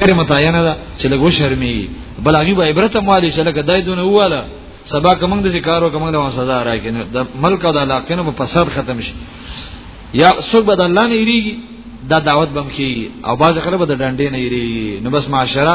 ډېر متعینه ده چې لګو شرمي بل هغه به عبرت مالي چې لکه دای دونه واله سبا کوم د ذکرو کوم د سزا راکې نه د ملک او د علاقې نه په فساد ختم شي یا څوک به د الله نه یریږي دا دعوت بم کی او باز خلک به د ډنډې نه یریږي نو بس معاشره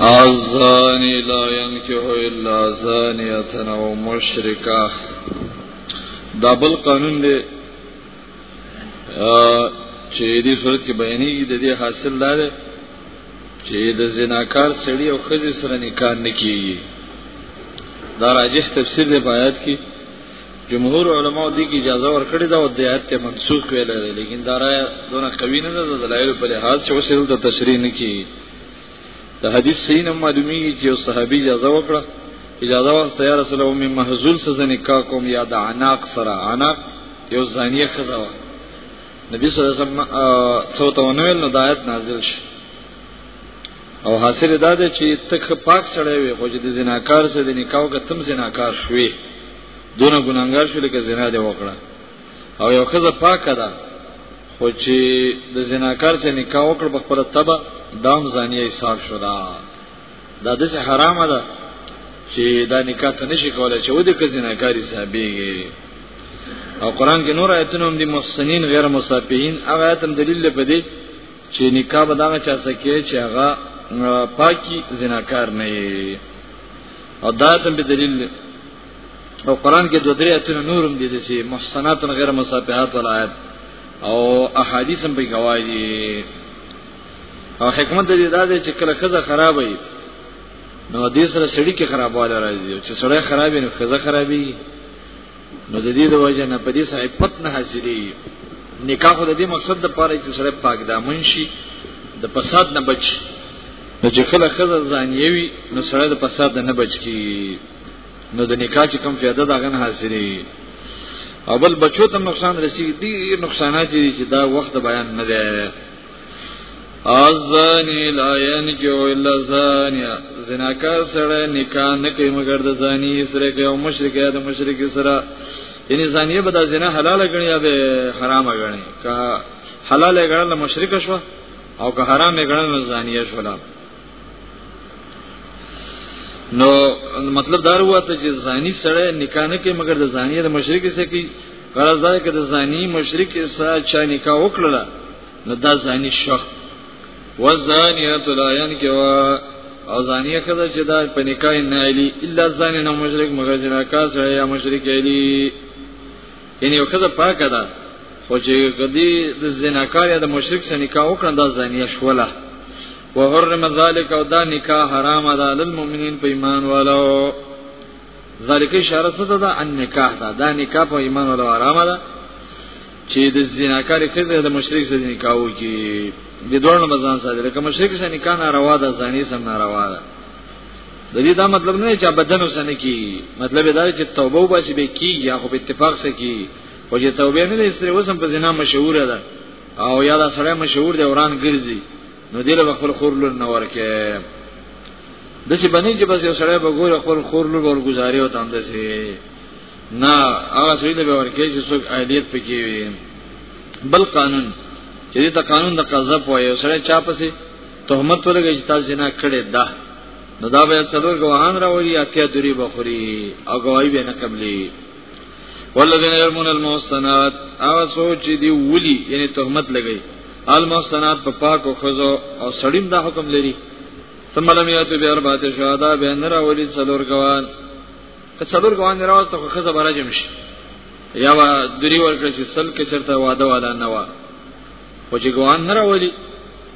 الزاني لا ينكح الا زانيه او مشرکه دا بل قانون دی چې دې صورت کې بیانېږي د دې حاصل لار چې د زناکار سړي او خزي سره نکاح نکېږي دا راجح تفسیر دی په آیات کې جمهور علما دې کې اجازه ورکړې ده او د آیت ته منسوخ ویل دي لیکن دا راي دونه قوی نه ده د دلایل په لحاظ چې وسیل د تشریح نه کی د حدیث صحیح نه معلومیږي چې یو صحابي اجازه وکړه اجازه ورته یا رسول الله مې محذول سره نکاح کوم یا د عناق سره عناق یو زانیه خزا و نبی صلی الله علیه وسلم څو ته ونویل نو د آیت نازل شي او حاصل دا ده چې تک پاک سړی وي خو چې د زناکار سره د نکاو کې تم زناکار شوي دونه ګناګار شو لکه زنا دی وکړه او یو خزه پاکه ده خو چې د زناکار سره نکاح وکړ په خپل تبع دام زانیه حساب شو دا دا د حرام ده چې دا نکاح ته نشي کولای چې ودی که زناکاری صاحبېږي او قران کې نور آیتونه هم دي محسنین غیر مصافین هغه آیت هم دلیل په دې چې نکاح به دغه چا سکه چې هغه پاکي زناکار نه وي او دا تم به دلیل دی او قران کې دوه درې اتنه نورم دي چې محسنات غیر مصافحات ولایت او احادیث هم به گواهی دي او حکمت دې دا دی چې کله خزه خراب وي نو دې سره سړی کې خرابواله راځي چې سړی خراب وي نو خزه خرابي نو د دې د وجه نه په دې سره پت نه حاصلې نکاح د دې مقصد د پاره چې سره پاک دامن شي د فساد نه بچ نو چې کله خزه ځان یوي نو سره د فساد نه بچ کی نو د نکاح چې کوم فائدہ داغه نه حاصلې اول بچو ته نقصان رسیدي نقصانات دي چې دا وخت بیان نه دی ازانی لا ينکو الا زانیا زناکار سره نکاح نه کوي مګر د زانی سره کې او مشرک یا د مشرک سره یعنی زانیه به د زنا حلال غني یا به حرام غني که حلال غنل مشرک شو او که حرام غنل زانیه شو نو مطلب دا وروته چې زانی سره نکاح نه کوي مګر د زانی د مشرک سره کوي غرض دا کې د زانی مشرک سره چا نکاح وکړه نو دا زانی شخ وزانیت لا ينکوا او زانیه کده چې دا په نکاح نه الی الا زانی نه مشرک مګر زنا کا سره یا مشرک الی یعنی یو خزه پاکه ده خو چې کدی د زناکار یا د مشرک سره نکاح وکړه دا زانیه شوله وحرم ذلک او دا نکاح حرام ده للمؤمنین په ایمان والو ذالک اشاره څه ده ان نکاح ده دا نکاح په ایمان والو حرام ده چې د زناکار خزه د مشرک سره نکاح وکړي د دوه مزان سره لکه مشرک سره نکاح ناروا ده زانی سم ناروا ده د دې دا مطلب نه چې بدن وسنه کی مطلب دا چې توبه وباسي به کی یا خو په اتفاق سره کی خو چې توبه نه لري وسم په زنا مشهور ده او یا دا سره مشهور دی وران ګرځي نو دله خپل خور لور نه ورکه د چې بنی چې بس یو سره به ګور خپل خور لور ورګزاري او تام دسي نه هغه سړي له ورکه چې څوک عادیت پکې وي بل قانون چې دا قانون د قذف وایي سره چا پسې تهمت ولګی چې تاسو زنا کړې ده نو دا به څلور غواهان راوړي اتیا دوری بخوري او غوايي به نه قبلي والذین یرمون المحصنات هغه سوچ دی ولي یعنی تهمت لګی المحصنات په پاکو خزو او سړیم دا حکم لري ثم لم یاتو بیا اربعه شهدا به نه راوړي څلور غواهان که څلور غواهان راوسته خو خزه برجم شي یا وا دوری ورکړي چې سل کې چرته واده والا نه وا خو چې غواهان نه راوړي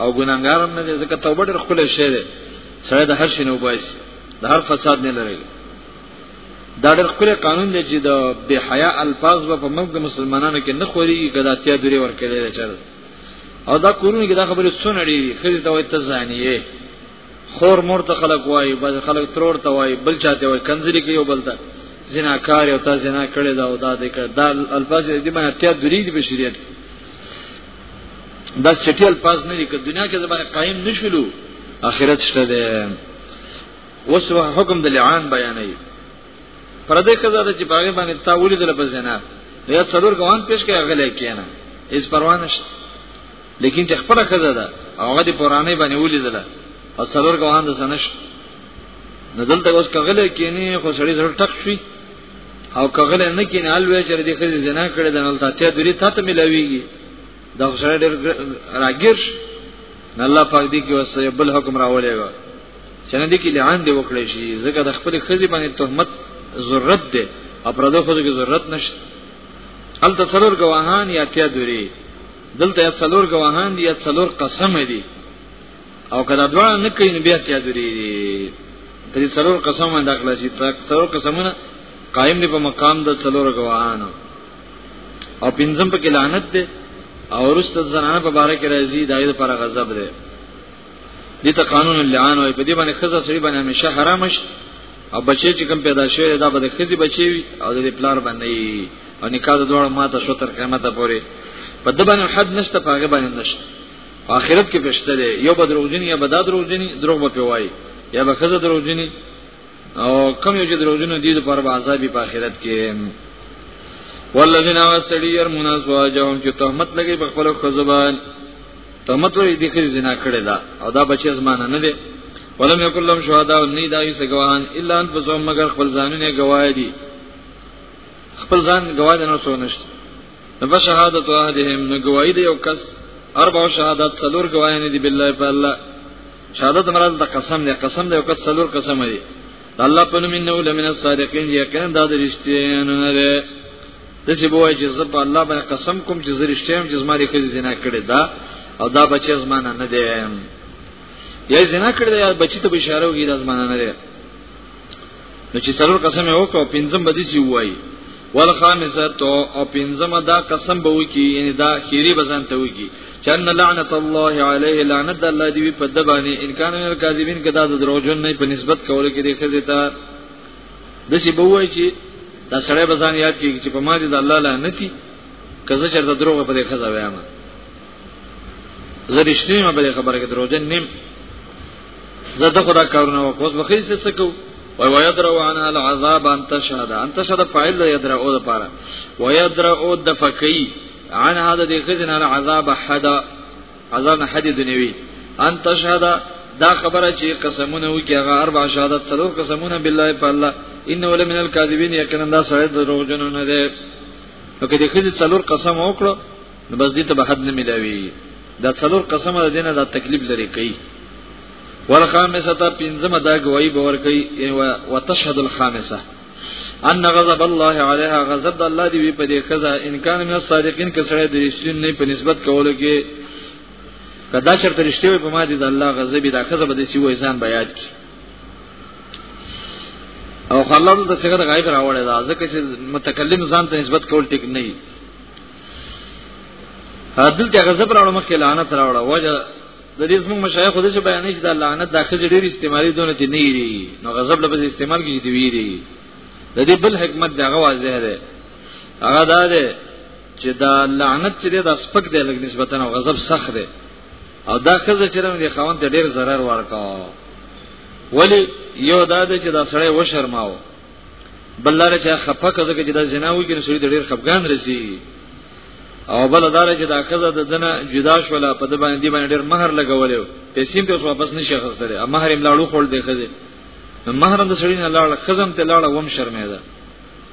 او ګناګار هم نه دي ځکه توبه ډېر خپل شی دی سره د هر شي نه وبایس د هر فساد نه لري دا ډېر خپل قانون دی چې د بے حیا الفاظ په موږ د مسلمانانو کې نه خوري ګداتیا دوری ورکړي دی چر او دا کورونه کې دا خبره سنړي خري ته وایي تزانیه خور مور ته خلق وایي بل خلق ترور ته وایي بل چاته وایي کنځري کې یو بل ته زناکار او تا زنا کړی دا او دا دې کړ دا الفاظ دې باندې اتیا دوری دي په شریعت کې دا چټیل پاس نه دي که دنیا کې زبر قائم نشولو اخرت شته ده اوس حکم د لعان بیانې پردې کزا د چې باغې باندې تا ولید له بزنه یا څلور غوان پیش کې غلې کینه هیڅ پروا نشته لیکن چې خپل کزا ده هغه د پرانه باندې ولیدله او څلور غوان د سنش نه دلته اوس کغلې کینه خو سړی زړه ټک شي او کغله نه کین الوی چې د خزې زنا کړې د نل تاتیا دوری تا ته ملاویږي د خسر ډېر راګیر الله پاک دې کې وسه بل حکم راولې و چې نه دې کې لعان دې وکړې شي ځکه د خپل خزې باندې تهمت ضرورت ده او پردو خو دې ضرورت نشته هل تصرر گواهان یا تیا دوری دلته څلور گواهان دي یا څلور قسم دي او کله دوا نه کوي نو بیا تیا دري درې څلور قسم باندې اخلا شي څلور قسمونه قائم دی په مقام د څلور غواهانو او پنځم په کې لعنت دی او ورسته زنانه په باره کې راځي دایره پر غضب دی دي ته قانون اللعان وي په دې باندې خزه سړي باندې همیشه حرام شي او بچي چې کوم پیدا شوی دا به خزي بچي وي او د پلار باندې او نکاح د دوړ ماته شو تر قیامت پورې په دبن حد نشته په هغه باندې نشته په آخرت کې پښته دی یو به دروغجن یا به دا دروغجن دروغ به پیوای یا به خزه دروغجن او کم یو چې دروغجن دي د پر عذاب په آخرت کې والذین واسری يرمون ازواجهم چې تهمت لګي په خپل خزبان تهمت ورې د خې زنا کړي دا او دا بچي زمانه نه دی ولم یکل لهم شهدا نی دای سګوان الا ان فزوم مگر خپل ځانونه گواهی دي خپل ځان گواهی نه سو نشته نو شهادت احدهم نو گواہی دی یو کس اربع شهادت څلور گواهی نه دی بالله په الله شهادت مرز د قسم دی قسم دی یو کس څلور قسم دی الله په نوم انه لمن الصادقین یقینا دا د رښتینو نه دی د څه بوای چې زب الله باندې قسم کوم چې زرشتیم چې زما لري خزي زنا کړی دا او دا بچی زمانه نه دی یا زنا کړی دا بچی ته بشاره وګی دا زمانه نه دی نو چې څلور قسم یې وکړو پنځم به دسی وایي والخامسه تو او پنځمه دا قسم به وکی یعنی دا خیری بزن ته وکی چن لعنت الله علیه لعنت الله دی په د باندې ان کان من الکاذبین کدا د دروژن نه په نسبت کوله کې دی خزه ته د سی بووی چې دا سړی بزن یاد کیږي چې په ما دي د الله لعنتی کزه چرته دروغ په دې خزه ویامه زریشتنی ما بلې خبره کې دروژن نیم زه د خدا کارونه وکوس بخیر څه څه کو وای وای درو عن العذاب انت شهد انت شهد فاعل دی درو او لپاره وای درو او د فکی عن هذا دی خزن العذاب حدا عذاب حد دنیوی انت شهد دا خبره چې قسمونه وکي هغه اربع شهادت څلور قسمونه بالله په الله انه لمن الكاذبین یقینا دا سره دروغجنونه دي نو کله چې څلور قسم وکړو نو بس دې ته به حد نه ملاوي دا څلور قسمه د دینه دا تکلیف لري کوي والخامسه پنځمه دا گواہی باور کوي وتشهد الخامسه ان غضب الله عليها غضب د الله دی وی په دې خزه ان کان من الصادقین کسره د رښتین نه په نسبت کولو کې کدا شرط رښتیا په ما دي د الله غضب دا خزه به د سی وې ځان بیا یاد کی او خلل د څنګه غیب راوړی دا ځکه چې متکلم ځان ته نسبت کول ټیک نه حدل ته غضب راوړ مخکې لعنت راوړ وجه د دې زموږ مشایخ د څه بیانې چې د لعنت د خځې ډېر استعمالي دونه چې نه یری نو غضب لپس استعمال کیږي دی ویری د دې بل حکمت دا واضح ده هغه دا ده چې دا لعنت چې د سپک دی لګ نسبتا او غضب سخت دی او دا خزه چې موږ خوان ته ډیر zarar ورکاو ولی یو دا ده چې دا سړی وشرماو بل لاره چې خپه کزه کې د زنا وګین سړي د ډیر خپګان رسی او بل دار چې دا کزه د دنه جدا شولا په د باندې باندې ډیر مہر لګولې پیسې په اوس واپس نشي خستلې ا مہر یې لاړو خور دی کزه نو مہر د سړي نه لاړ خزم ته لاړ وم شرمېده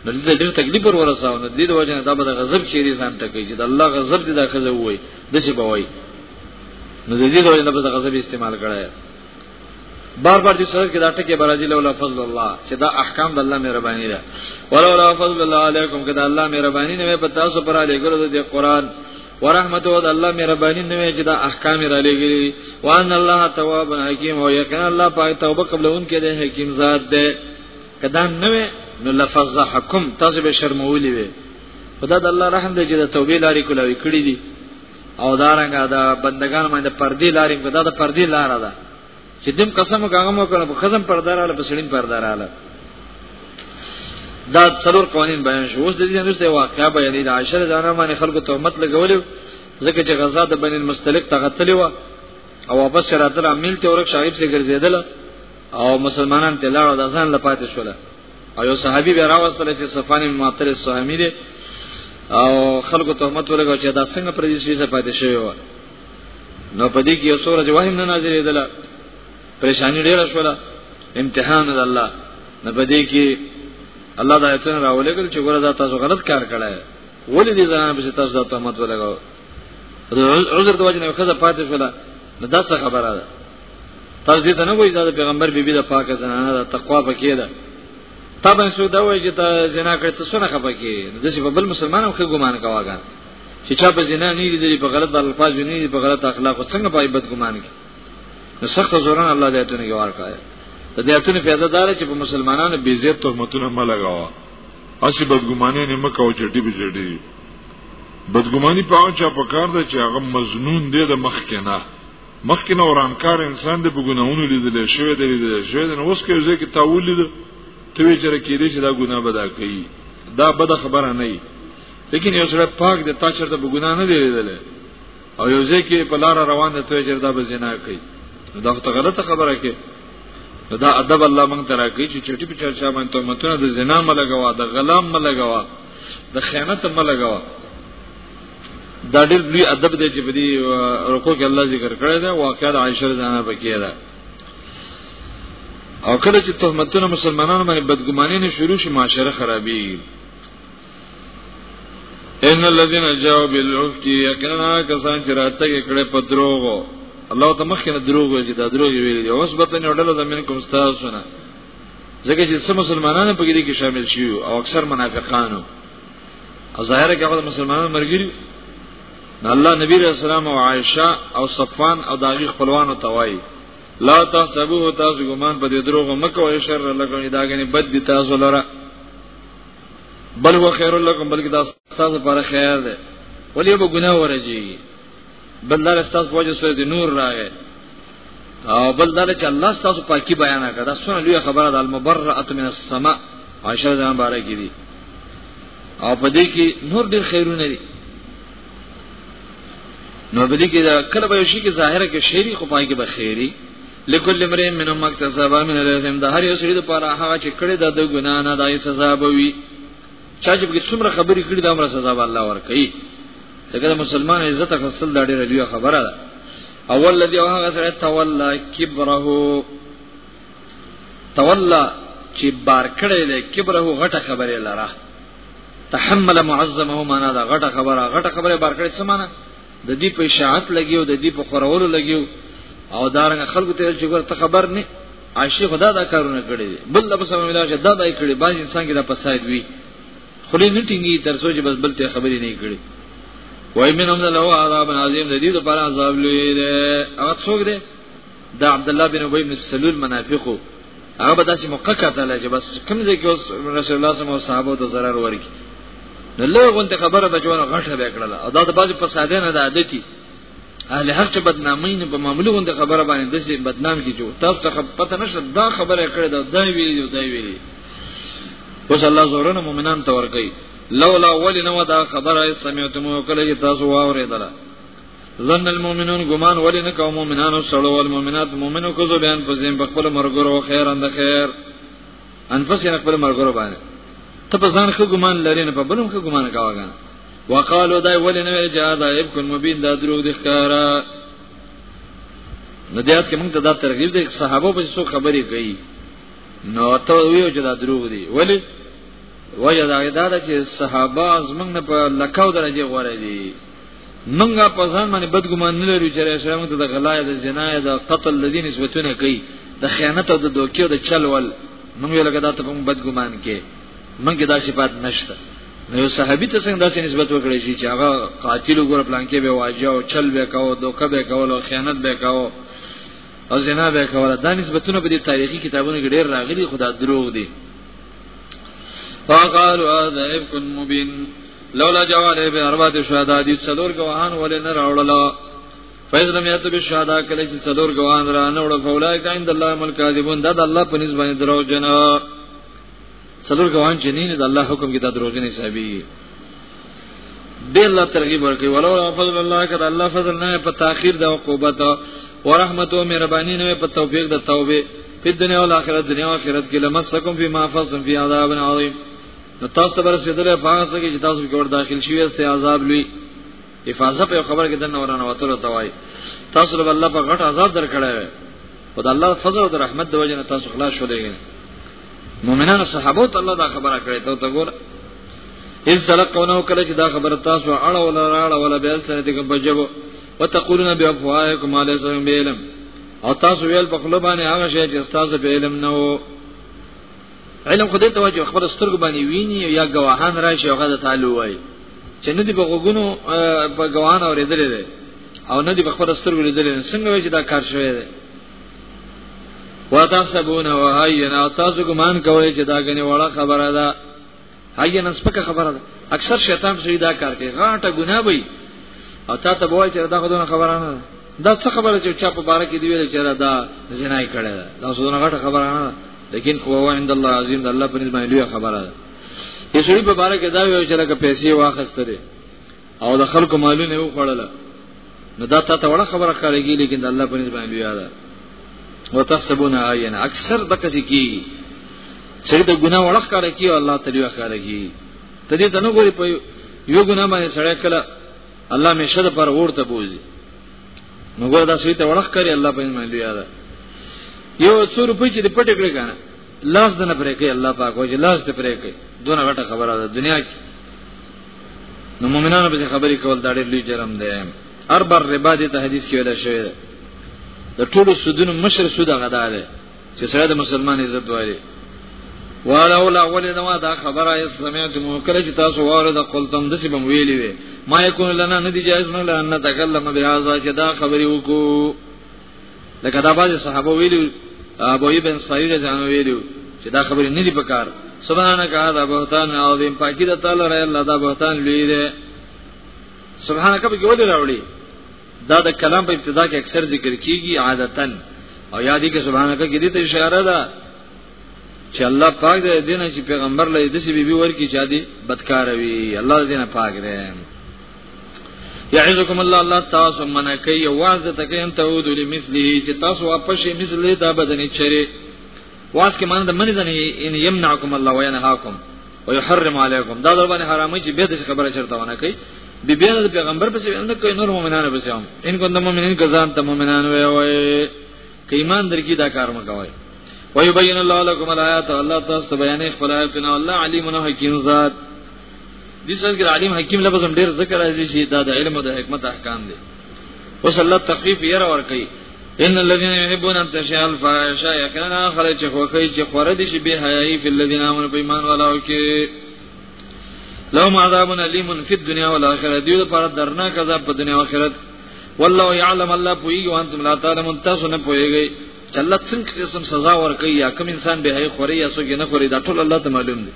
نو دې ډیر تکلیف ور ورساو نو دې د وجه نه دا به غضب چیرې ځان ته کوي چې د الله غضب دې دا کزه وای د څه بوي نو دې د وجه نه به غضب استعمال کړای بار بار دې سره کې دا ټکي برازي لولا فضل الله چې دا احکام د الله مهرباني ده ولولا فضل الله علیکم کې دا الله مهرباني نه په تاسو پر علی ګلو د قران ورحمت او د الله مهرباني نه وي چې دا احکام را لګي وان الله تواب حکیم او یقینا الله پاک توبه قبلون کې د حکیم ذات ده کدام نه وي نو لفظ حکم تاسو به شرمولي وي خدای د الله رحم دې چې د توبې لارې کولاوي کړې دي او دارنګه دا بندگان باندې پردي لارې کو دا د پردي لار ده چې دیم قسم هغه مو کړو خزم پرداراله بسړین پرداراله دا څلور قوانین بیان شو اوس د دې نو سه واقعا بیانې د عاشر جانا باندې خلکو تهمت لګول ځکه چې غزا د بنی المستلق تغتلی و او واپس راته امیل ته ورک شایب سي ګرځیدل او مسلمانان ته لاړ د ځان لپاره شول او یو صحابي به راوستل چې صفان معطل صحابي دی او خلکو تهمت ورغو چې دا څنګه پر دې سویزه پاتې شوی و نو په دې کې یو سورج وهم نه نازلېدل پریشانی ډیره شوله امتحان د الله نه په دې کې الله د آیتونو راولېګل چې ګوره دا تاسو غلط کار کړی ولې دې ځان په تاسو د تهمت ولګاو عذر د وجه نه خزه پاتې شوله نو دا څه خبره ده تاسو دې ته نه وایي دا پیغمبر بیبي د پاکه زنانه د تقوا پکې ده طبعا څو دا وایي چې ته زنا کړې ته څونه خپه کې د څه په بل مسلمانانو کې ګمان کاوه چې چا په زنا نه لیدلې په غلط الفاظ نه لیدلې په غلط اخلاق څنګه په عیبت ګمان کې نو سخت زوران الله دې ته نه یوار کایا د دې اتنه پیدا دار چې په مسلمانانو بې عزت تهمتونه مه لگاوه اسی بدګمانه نه مکه او چټي به چټي بدګماني په هغه چا په کار ده چې هغه مزنون دی د مخ کې نه مخکې نو ورانکار انسان د بګونهونو لیدل شوی دی لیدل شوی دی نو اوس کې ځکه تاول لیدل ته وی چر کې دې چې دا ګناه بدا کوي دا بد خبره نه وي لیکن یو سره پاک د تا چرته بګوناه نه دی لیدل او یو ځکه په لار روان دی ته چر دا به زنا کوي دا ته غلطه خبره کې دا ادب الله مونږ ترا کوي چې چټي په چرچا باندې ته متونه د زنا ملګوا د غلام ملګوا د خیانت ملګوا دا ډېر لوی ادب دی چې په دې رکو کې الله ذکر کړی دی واقعا د عائشه رضی الله عنها ده او کله چې تهمتونه مسلمانانو باندې بدګماني نه شروع شي معاشره خرابي ان الذين جاءوا بالعفك يقينا کسان چې راته کړه په دروغو الله ته مخکې نه دروغ ویل چې دا دروغ ویل دي اوس به تنه ډله زمين کوم تاسو نه ځکه چې سم مسلمانانو په کې شامل شي او اکثر منافقانو او ظاهر کې هغه مسلمانانو مرګري نه الله نبی رسول سلام او عائشه او صفوان او داغي خپلوانو توای لا تحسبوه تاسو ګمان په دې دروغ مکه او شر لګونی داګنی بد دي تاسو لره بل هو خیر لکم بلکې دا تاسو لپاره خیر دی ولې به ګناه ورځي بل دار استاس په وجه سورې نور راغې او بل دار چې الله تاسو پاکي بیان کړه دا سونه لوی خبره ده المبرأه من السماء عائشہ زمان بارک دي او په دې کې نور ډېر خیرونه دي نو په دې کې دا کله به شي کې ظاهره کې شعري خو پای کې به خیری لکل امرئ من مکتسبا من الاسم د هر یو سړي لپاره هغه چې کړی د ګنا نه دای سزا بوي چا چې په څومره خبرې کړې دا مر سزا به الله ورکړي ځکه د مسلمان عزت خپل دا ډېره لویه خبره ده اول لدی او هغه سره تولا کبره تولا چې بار کړی دی کبره غټه خبره لره تحمل معظمه معنا دا غټه خبره غټه خبره بار کړی څه معنا د دې په اشاعت لګیو د دې په خورولو لګیو او دارنګ خلکو ته چې ګور ته خبر نه عاشق خدا دا کارونه کړی دي بل لبس هم ملاش دا دای کړی باز انسان کې دا فساد وی خلی نه ټینګي تر سوچ بس بل ته خبرې نه کړی وای من هم له عذاب عظیم د دې لپاره عذاب لوی دی هغه څوک دی دا عبد الله بن ابي بن سلول منافقو هغه به داسې موقع کتل چې بس کوم ځای کې اوس رسول الله صلی الله علیه وسلم ته zarar ورکی نو له غونډه خبره به جوړه غټه به کړله او دا د باج په ساده نه ده عادتي اهل هر څه بدنامي نه په معاملې غونډه خبره باندې د سي بدنام کی جوړ تاسو ته پته نشته دا خبره کړې دا دا ویلي دا ویلي اوس الله زورنه مؤمنان ته ورګي لولا ولنه دا خبره سمعتمو کله چې تاسو واورېدله ظن المؤمنون ګمان ولې نه کوم مؤمنانو سره او المؤمنات مؤمنو کو زو بیان پزیم په خپل مرګرو خیر اند خیر انفس نه خپل مرګرو باندې ته په ځان خو ګمان لري نه په بلوم خو ګمان کاوګان وقالو دای ولې نه ویل جهاد ایب کن مبین دا درو د ښکارا ندیات کې موږ ته دا ترغیب دی صحابه په څو خبرې کوي نو ته ویو چې دا درو دي ولی وجه دا دا چې صحابه زمنګ نه په لکاو درجه غوړې دي منګه په ځان باندې بدګمان نه لرو چې اسلام ته د غلا د زنا د قتل د دې نسبتونه کوي د خیانت او د دوکې او د چلول موږ لکه دا ته کوم بدګمان کې موږ دا صفات نشته نو یو صحابي ته څنګه داسې نسبت وکړي شي چې هغه قاتل وګور پلان کې به واجه او چل به کاو دوکه به کاو او خیانت به کاو او زنا به کاو دا نسبتونه په دې تاریخي کتابونو کې ډېر راغلي خدا دروغ دي فقالوا هذا افك مبين لولا جواره به اربات شهدا دي څلور گواهان ولې نه راوړل فیض لم یاتو بشهدا کله چې څلور گواهان را نه وړ فولای کاین د الله ملک کاذبون د الله په نسبت باندې درو جن څلور گواهان چې نه د الله حکم کې د درو جن حسابي به الله ترغیب ورکړي ولو فضل الله کړه الله فضل نه په تاخير د عقوبت ورحمت او مهرباني نه په توفیق د توبه په دنیا او آخرت دنیا او آخرت کې لمسکم فيما فضل فی عذاب عظیم نو تاسو ته برسېدل په هغه څه کې چې تاسو کې ور داخل شوی سي عذاب لوی حفاظت په خبره کې دنه ورانه وتلو توای تاسو له الله په غټ عذاب درکړی خو د الله فضل او رحمت د وجه نه تاسو خلاص شولې مؤمنانو صحابه ته الله دا خبره کړې ته ته ګور اذ تلقونه کله چې دا خبره تاسو اړه ولا راړه ولا به سره دې بجو وتقولون بافواهکم علی سبیل او تاسو ویل په خپل باندې هغه شی چې تاسو په علم نه وو علم خدای ته وجه خبر سترګ باندې ویني یا گواهان راشي هغه د تعالی وای چې نه دی په غوګونو په گواهان اورېدل دي او نه دی په خبر سترګ لیدل څنګه وای چې دا کار شوی دی وتحسبون وهینا تاسو ګمان کوئ چې دا غني وړه خبره ده هاي نن سپکه خبره ده اکثر شیطان سړي دا کار کوي غاټه ګناه وي او تا ته وایي چې دا غوډه خبره نه ده دا څه خبره چې چا په بار کې دی ویل چې دا زنا یې کړې ده دا څه غټه خبره نه ده لیکن هو عند الله عظیم د الله په نسبت لوی خبره ده یې سړي په بار کې دا ویل چې لکه پیسې واخستره او د خلکو مالونه یې وخوړل نو دا تا ته وړه خبره کارېږي لیکن د الله په نسبت باندې لوی ده وتحسبون عین اکثر دغه ځکه چې د ګناه وړه کارېږي او الله تعالی کارېږي ته دې تنو ګوري په یو ګناه باندې سړی کله الله مشه د پر ورته بوزي نو ګور دا سوي ته وړه کاری الله په نسبت لوی ده یو څو روپۍ چې پټ کړی کنه لاس دنه پرې کوي الله پاک وجه لاس دې پرې کوي دونه غټه خبره ده دنیا کې نو مؤمنانو به خبرې کول دا ډېر لوی جرم دی اربع ربا دې ته حدیث کې ویل شوی دی د ټولو سودونو مشر سود غدا دی چې سره د مسلمان عزت وایي ولولا ولدما دا خبره یې سمعت مو کړه چې تاسو واره د قلتم د سی بم ویلې وي ما یکون لنا ندی جایز نه لنه تکلم بهذا چې دا خبرې وکړو لکه دا بعض صحابه ویلو ابو ابن سعید جان ویلو چې دا خبرې نه دي پکار سبحانك هذا بهتان عظیم پاکی د تعالی رای الله دا بهتان لوی دی سبحانك به ګول راوړي دا د کلام په ابتدا کې اکثر ذکر کیږي عادتا او یادی کې سبحانك کې دې ته اشاره ده چې الله پاک دې دینه چې پیغمبر لې د سی بي بي ورکی چا دي بدکار وي الله دې نه پاک دی یعزکم الله الله تاسو منه کوي واز د تکین تعود لمثله چې تاسو واپس شي مثله دا بدن چره واس کې مان د منی دنه ان یمنعکم الله وینهاکم ويحرم علیکم دا در باندې حرامه چې به د خبره چرته ونه کوي بی بیا د پیغمبر پسې نه کوي نور مؤمنانو پسې هم ان کو د مؤمنین کزان ته مؤمنان وي وي کې ایمان درکې دا کار مګوي ويبين الله لكم الآيات الله تاسو بیانې خپل آیاتونه الله علیم حکیم ذات دي څنګه عالم حکیم لفظ هم ډیر ذکر راځي چې دا د علم او د حکمت احکام دي اوس الله تخفیف یې را ور کوي ان الذين يحبون ان تشاء الفاحشه یقینا خلک چې خوخی چې خوره دي شي به حیاي فی الذين امنوا بإيمان ولا وکي لهم عذاب الیم فی الدنيا والآخرة دیو لپاره درناک عذاب په دنیا او آخرت والله يعلم الله پویږي وانتم لا تعلمون تاسو نه پویږئ چې الله څنګه قسم سزا ورکړي یا کوم انسان به هي خوري یا څوک نه خوري دا ټول الله ته معلوم دي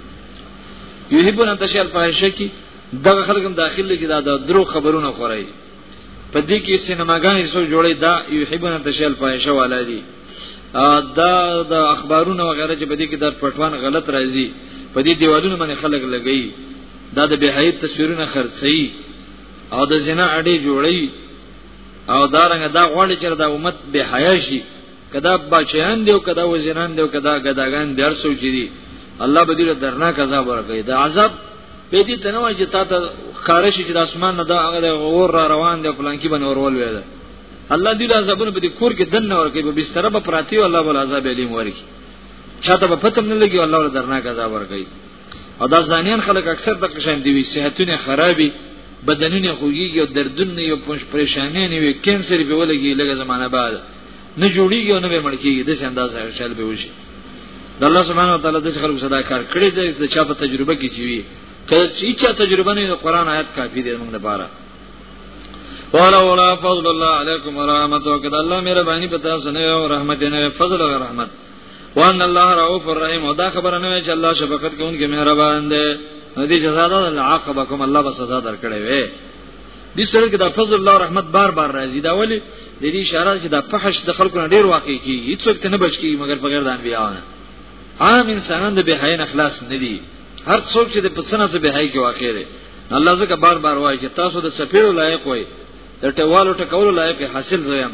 یحبون ان تشل فاحشه کی دغه خلکم داخله کې دا درو خبرونه خورای په دې کې سینماګانې سو جوړې دا یحبون ان تشل فاحشه والا دي دا د اخبارونو وغیرہ چې په دې کې د پټوان غلط راځي په دې دیوالونو باندې خلک لګي دا د بهایت تصویرونه خرڅي او د زنا اړې جوړي او دا رنګ دا غوړي چې دا امت به حیا شي کدا بچیان دیو کدا وزنان دیو کدا غداګان در سوچ دي الله به دې درناک عذاب ورکړي دا عذاب به دې تنوع چې تا ته خارش چې د اسمان نه دا هغه اور را روان دی پلان کې بنور ول وی دا الله دې له عذابونو به دې کور کې دن نه ورکړي به بستر به پراتی او الله ول عذاب علیم ورکړي چاته به پته نه لګي الله ول درناک عذاب ورکړي او دا ځانیان خلک اکثر د قشان دی وي صحتونه خرابي بدنونه خوږي او دردونه یو پنځ پریشانې نه وي کینسر به ولګي لږه زمانہ بعد نه جوړیږي او نه به مړ کیږي د څه انداز هر چل به وشي د الله سبحانه وتعالى د خلکو صدا کار کړی دی د چا په تجربه کې چوي کله چې چا تجربه نه د قران آیات کافی دی موږ لپاره ولولا فضل الله علیکم ورحمته کده الله مهرباني پتا سنه او رحمت نه فضل او رحمت وان الله رؤوف الرحیم او دا خبره نه چې الله شفقت کوونکی مهربان دی دې جزاء الله عاقبکم الله به سزا درکړي وي دې سره کې دا فضل الله رحمت بار بار راځي دا ولی د دې اشاره چې دا فحش د خلکو نه ډیر واقع کی هیڅوک ته نه بچ کی مګر په غیر د انبیانو عام انسانان د بهای نه خلاص نه دي هر څوک چې د پسنه سره بهای کې واقع دی الله زکه بار بار وایي چې تاسو د سفیرو لایق وای د ټوالو ټکولو لایق حاصل زویم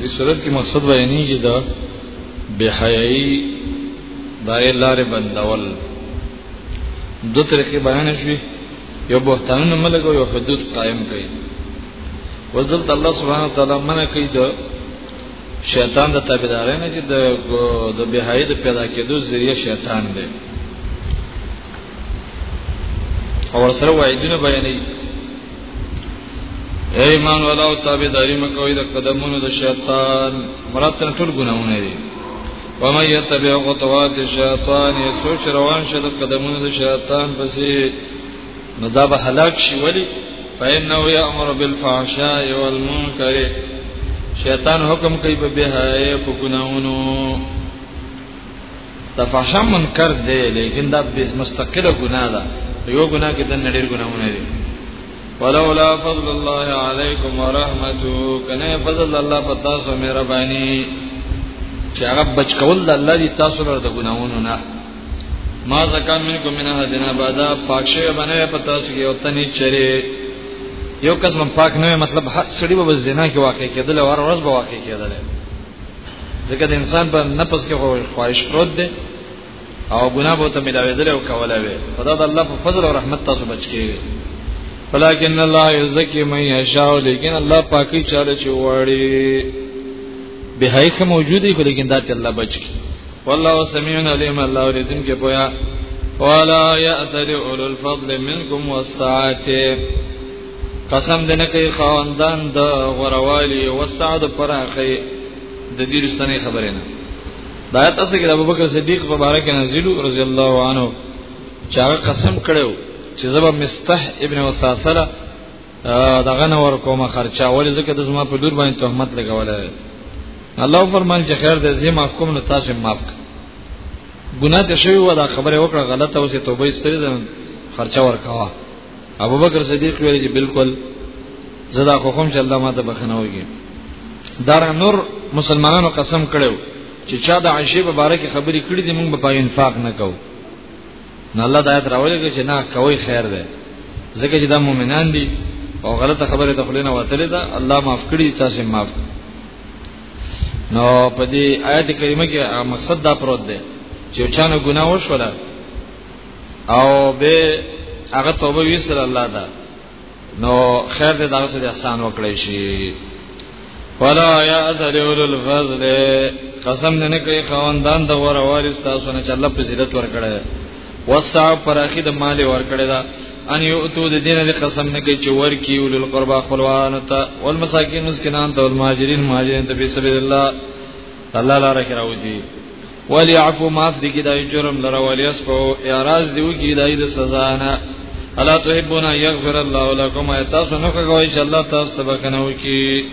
دې صورت کې مقصد بیانېږي دا بے حیايي دای لارې بندول دو طریقې بیان شوي یو بهتانونه ملګو یو حدود قائم کړي وزلت الله سبحانه وتعالى منع کوي د شیطان د تابعداري نه چې د د بے حیايي د پیدا کېدو ذریعہ شیطان دی او سره وعیدونه بیانې اے ایمان والا او تابعداري مکوئ د قدمونو د شیطان مراد تر ټول ګناونه دي ومن يتبع خطوات الشیطان یسوچ روان شه د قدمونو د شیطان پسې نو دا به هلاک شي ولی فإنه يأمر بالفحشاء والمنكر شیطان حکم کوي په بهای په ګناونو دا فحشا منکر دی لیکن دا بیز مستقله ګناه ده یو ګناه کې د نړیر ګناهونه دي ولولا فضل الله علیکم ورحمته کنه فضل الله په تاسو مهرباني چې هغه بچ کول د الله دی تاسو لپاره د ګناهونو نه ما زکا منکم من هدینا بعدا پاک شوی باندې په تاسو کې او تنی چره یو قسم پاک نه مطلب هر سړی به زنا کې واقع کېدل او هر ورځ به واقع کېدل ځکه د انسان په نفس کې خواهش پروت دی او ګناه به ته ملاوېدل او کولای وي خدا د الله په فضل او رحمت تاسو بچ کیږي ولكن الله يزكي من يشاء لیکن الله پاکي چاله چوړي به هیڅ موجودي خو لیکن دا چې الله بچ کی والله سميع عليم الله ورزم کې پویا ولا يأتل اولو الفضل منكم والساعه قسم دې نه کوي خواندان د غوروالي او سعد پراخه د دې رښتنې خبرې نه دا آیت اصل کې د ابوبکر صدیق په اړه کې نازل رضی الله عنه چې هغه قسم کړو چې زبا مستح ابن وساسله دغه نور کومه خرچه ولې ځکه د زما په دور باندې تهمت لګولای الله فرمان چې خیر دې زم معاف کوم نو تاسو معاف ګناه ته شوی و دا خبره وکړه غلطه اوسه توبه استری خرچه ورکاوه ابو بکر صدیق ویل چې بالکل زدا خو کوم چې الله ماته بخنه وږي دار نور مسلمانانو قسم کړو چې چا د عائشه په باره کې خبرې کړې دي موږ به پای انفاق نه کوو نه الله دایت راولې چې نه کوي خیر ده ځکه چې دا مؤمنان دي او غلطه خبره ته خلینو وتلې ده الله معاف کړي تاسو معاف نو په دې آیت کریمه کې مقصد دا پروت دی چې چانه ګناه وشوله او به هغه توبه ویسره الله دا نو خیر دې دغه سره احسان وکړي شي ولا یا ادل اول الفضل قسم نه کوي خواندان د ور وارث تاسو نه چې الله په زیرت ورکړي وسع پر اخی د مال ورکړي دا ان یو تو د دینه د قسم نه کوي چې ورکی اول القربا خپلوان ته والمساکین مسکینان ته والمهاجرین مهاجرین ته په سبیل الله الله لپاره راوځي ولی عفو معاف دی کی دای جرم لره ولی اسپو اعراض دیو کی دای د سزا نه الا تحبون یغفر الله لكم ایتاسو نه کوي چې الله تاسو ته بخنه وکي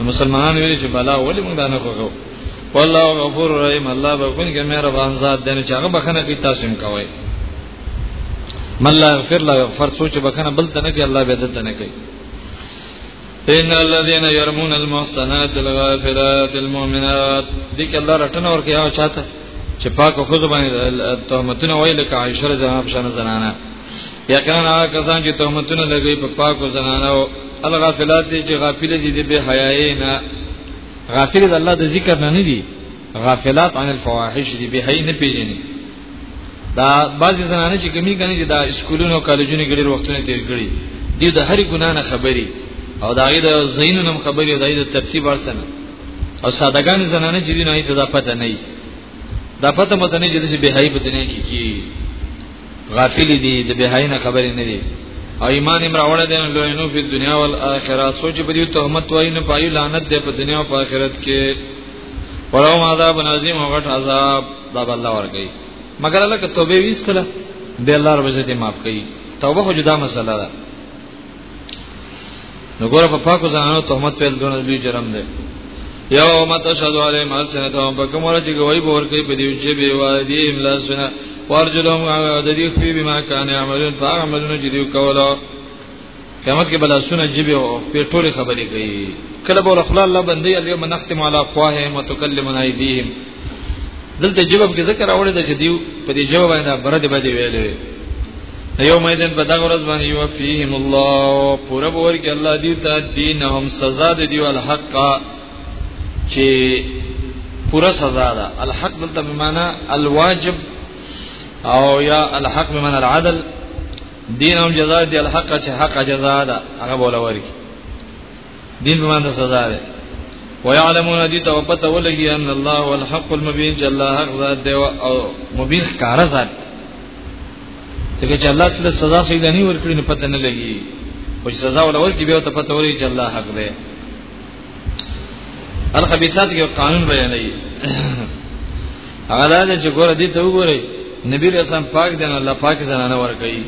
مسلمانان ویل چې بلا ولی موږ نه کوو والله غفور رحیم الله بخون کې مهربان ذات دی چې هغه بخنه کوي تاسو هم کوي من لا یغفر لا یغفر سوچ بخنه بل ته نه کوي الله به دته نه کوي ان الذين يرمون المحصنات الغافلات المؤمنات دي کله رټن ور کې او چاته چې پاک خو زبانی تهمتونه ویل کې عائشه رضی الله عنها زنانه یقینا کسان چې تهمتونه لګي په پاک او زنانه او الغافلات دي چې غافل دي دي به حیاي نه غافل د الله د ذکر نه نه دي غافلات عن الفواحش دي به حی نه پیژني دا بعضی زنانه چې کمی کني چې دا اسکولونو کالجونو کې ډېر وختونه تیر کړي دي د هرې ګنا نه خبري او دا غي د زینو نم خبري او دا غي د ترتیب ورڅنه او سادهګان زنانه چې دي نه ایته دا پته نه دا پته مته نه چې د بهای په دنیا کې کی غافل دي د بهای نه خبرې نه دي او ایمان امر اوله دین لوینو په دنیا او آخرت سوچ په دې تهمت وای نه پایو لعنت ده په دنیا او آخرت کې ولو عذاب عظیم او غټ عذاب دا الله ورګي مګر الله که توبه ویستله به الله رب عزت معاف کوي توبه خو جدا مسله ده نو ګوره په پاکو ځانو تهمت پیل دونه لوی جرم دی یو مت شهادت علی ما سنت هم په کومه چې ګوي بور کوي په دې چې به وادي املا سنا ورجلهم د دې خپل بما کان عملون فعملون چې دی کوله قیامت کې بلا سونه جيبه او په ټوله خبرې کوي کله بوله خلا الله بندي اليوم نختم على افواههم وتكلمنا ايديهم دلته جواب کې ذکر راوړی د جديو په دې جواب باندې برد باندې ویلې یوم ایدن په دغه ورځ باندې یو فیهم الله پورا بور کې الله دې ته دینهم سزا دې دی الحق چې پورا سزا ده الحق دلته بمانه الواجب او یا الحق بمانه العدل دینهم جزاء دی الحق چې حق جزاء ده هغه بوله ورکی دین باندې سزا ده ويعلمون دي ته پته ولګي ان الله والحق المبين چې الله حق ذات دی او مبين ښکارا ذات څنګه چې الله تعالی سزا سوی نه ورکړي نه پته نه لګي او سزا ولور کې بیا ته پته ولګي چې الله حق دی الخبيثات کې قانون بیانوي هغه دا چې ګوره دې ته وګورئ نبی رسول پاک دین الله پاک زنانه ور کوي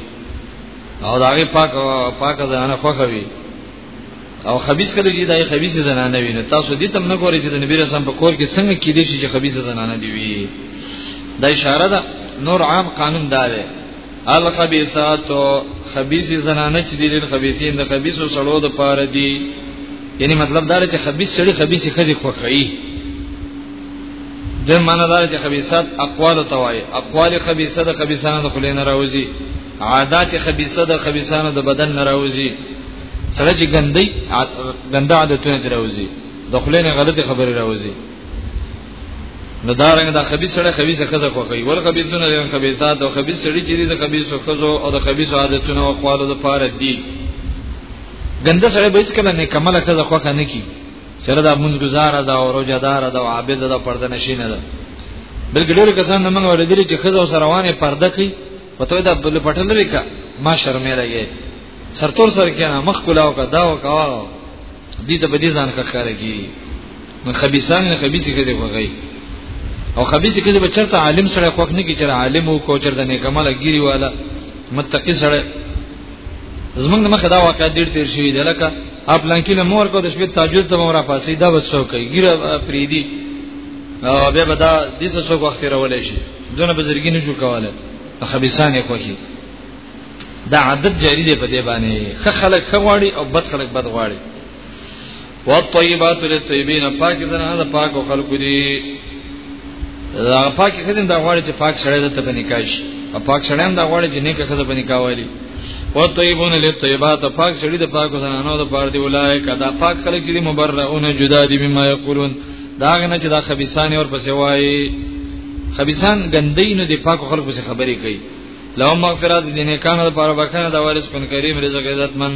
او دا غي پاک پاک زنانه خوخوي او خبيث کله چې دا خبيث زنانه وي نو تاسو دې تم نه ګورئ چې د نبی رسول په کور کې څنګه کې دي چې خبيث زنانه دي وي دا اشاره ده نور عام قانون دا دی الخبيثات خبيث زنانه چې دي خبيثين د خبيثو سړو د پاره دي یعنی مطلب دا چې خبيث سړي خبيث خزي خوخی د معنا دا چې خبيثات اقوال توای اقوال خبيثه د خبيثانو د خلینو راوځي عادت خبيثه د خبيثانو د بدن نه راوځي سره چې ګندې ګنده عادتونه راوځي د خلینو غلطي خبره راوځي نو دا رنګ دا خبيث سره خبيثه خزه کوي ول خبيثونه د خبيثات او خبيث سړي چې د خبيثو خزو او د خبيثو عادتونو او قوالو د پاره دي ګنده سره به هیڅ کله نه کمله خزه خوخه نه کی چېرې دا مونږ گزار ده او روزه دار ده او عابد ده پرده نشین ده بلکې ډېر کسان موږ ورېدلې چې خزه او سروانه پرده کوي پته دا بل پټل لري کا ما شرمې لګي سرتور سر کېنا مخ کولاو کا داو کا دي ته په دې ځان ښکار کی نو خبيسان نه خبيسي کې دی وغي او خبيسي کې به چرته عالم سره خوښ نه کی چې عالم او کو چرته نه کمال ګيري والا متقي سره زمونږ مخه دا واقع ډیر تیر شوی دی لکه اپ لانکی له مور کو د شپې تاجود ته مور فاسي دا وڅو کوي ګیره پریدي او بیا به دا د څه څو وخت راولې شي دونه بزرګی نه شو کوله خبيسان یې خوخي دا عادت جاری دی په دې باندې خه خلک خه غواړي او بد خلک بد غواړي والطيبات للطيبين پاک زنه دا پاک خلکو دي دا پاک خدین دا غواړي چې پاک سره د ته په نکاح شي او پاک سره هم دا غواړي چې نیکه خزه په نکاح وایي او طیبون للطیبات پاک سړي د پاک زنانو د پاره دی ولای کدا پاک خلک چې مبرئون جدا دي مما یقولون دا غنه چې دا خبيسان اور پسې وایي خبيسان ګندې نه دی پاک خلکو څخه خبرې کوي لو مغفرات د دینه کانو لپاره بکنه د وارث کن کریم رزق عزت من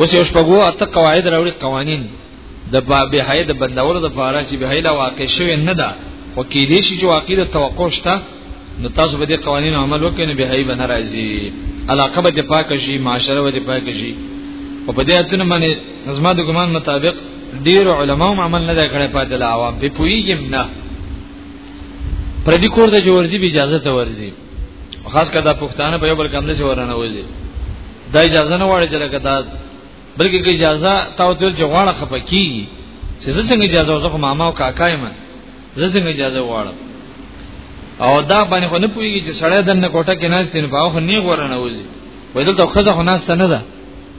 اوس یو شپږو اته قواعد راوړي قوانین د باب حی د بندولو د فارغ چې به حی لا واقع شوی نه ده او کې دې شي چې واقع د توقع شته نو تاسو به دې قوانین عمل وکړئ نه به حی به ناراضي علاقه به پاک شي معاشره به پاک شي او په دې اتنه باندې زما د ګمان مطابق ډیر علماو عمل نه دا کړی په دې عوام به پویږم نه پردي کور ته چې ورځي به اجازه ته ورځي خاص کدا پښتانه په یو بل کم دسي ورنه وځي دا اجازه نه وړي چې لکه دا بلکې که اجازه تاو تل چې غواړه خپکی چې زه څنګه اجازه وځم ماما او کاکا یې ما زه څنګه اجازه غواړم او دا باندې خو نه پوهیږي چې سړی دنه کوټه کې ناشته نه پاو خو نه غورنه وځي وای دلته خزه خو ناشته نه ده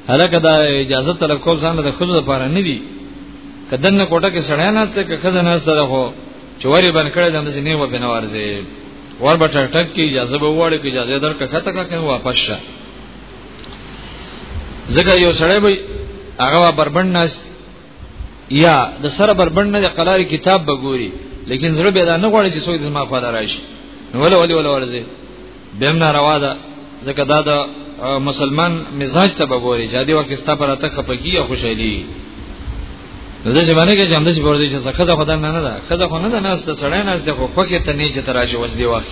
هلکه دا اجازه تر کول ځان د خزو لپاره نه دی کدن کوټه کې سړی نه ست که خزه نه ست خو چوري بن کړی دمه نه و بنوار زی ور به ټک ټک کی اجازه به وړي کی اجازه درکه خطه کا کنه واپس شه زګر یو سړی به هغه بربند ناس یا د سره بربند نه د قلاري کتاب بګوري لیکن زړه به دا نه غواړي چې څوک زما خوا دراشي نو ولا ولا ولا ورځي بهم ناروا ده ځکه دا د مسلمان مزاج ته بګوري چې دی وخت ستا پر اته خپکی او خوشحالي نو دغه باندې کې جام د چې ورته چې خزه خدای نه نه ده خزه خو نه ده نه ست سړی نه ست خو خوکه ته نه چې تراشي وس دی وخت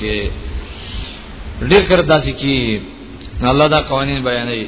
ډیر کړه داسې کی الله دا قوانین بیانوي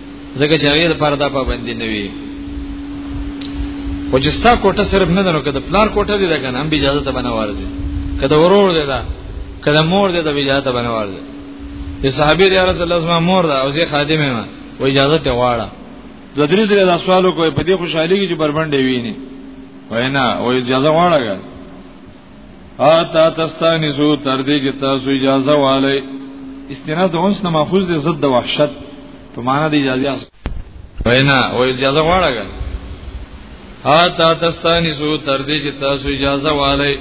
ځکه چې هغه لپاره دا پابندي نه وي خو چې ستا کوټه صرف نه درو کده پلار کوټه دی دا کنه هم اجازه ته بنوار دي کده ورور دی دا کده مور دی دا اجازه ته بنوار دي چې صحابي دی رسول الله زما مور دا او زه خادمه ما و اجازه ته واړه د درې زره د سوالو کوي په دې خوشحالي کې چې بربند ویني وینا او اجازه واړه اتا تستانسو تر دې کې تاسو اجازه والي استناس د اونس نه ماخوذ دي ضد وحشت په معنا د اجازه وینا او اجازه غواړه اتا تستانسو تر دې کې تاسو اجازه والي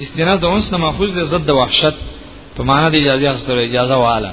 استناس د اونس نه ماخوذ دي ضد وحشت په معنا د اجازه سره اجازه واله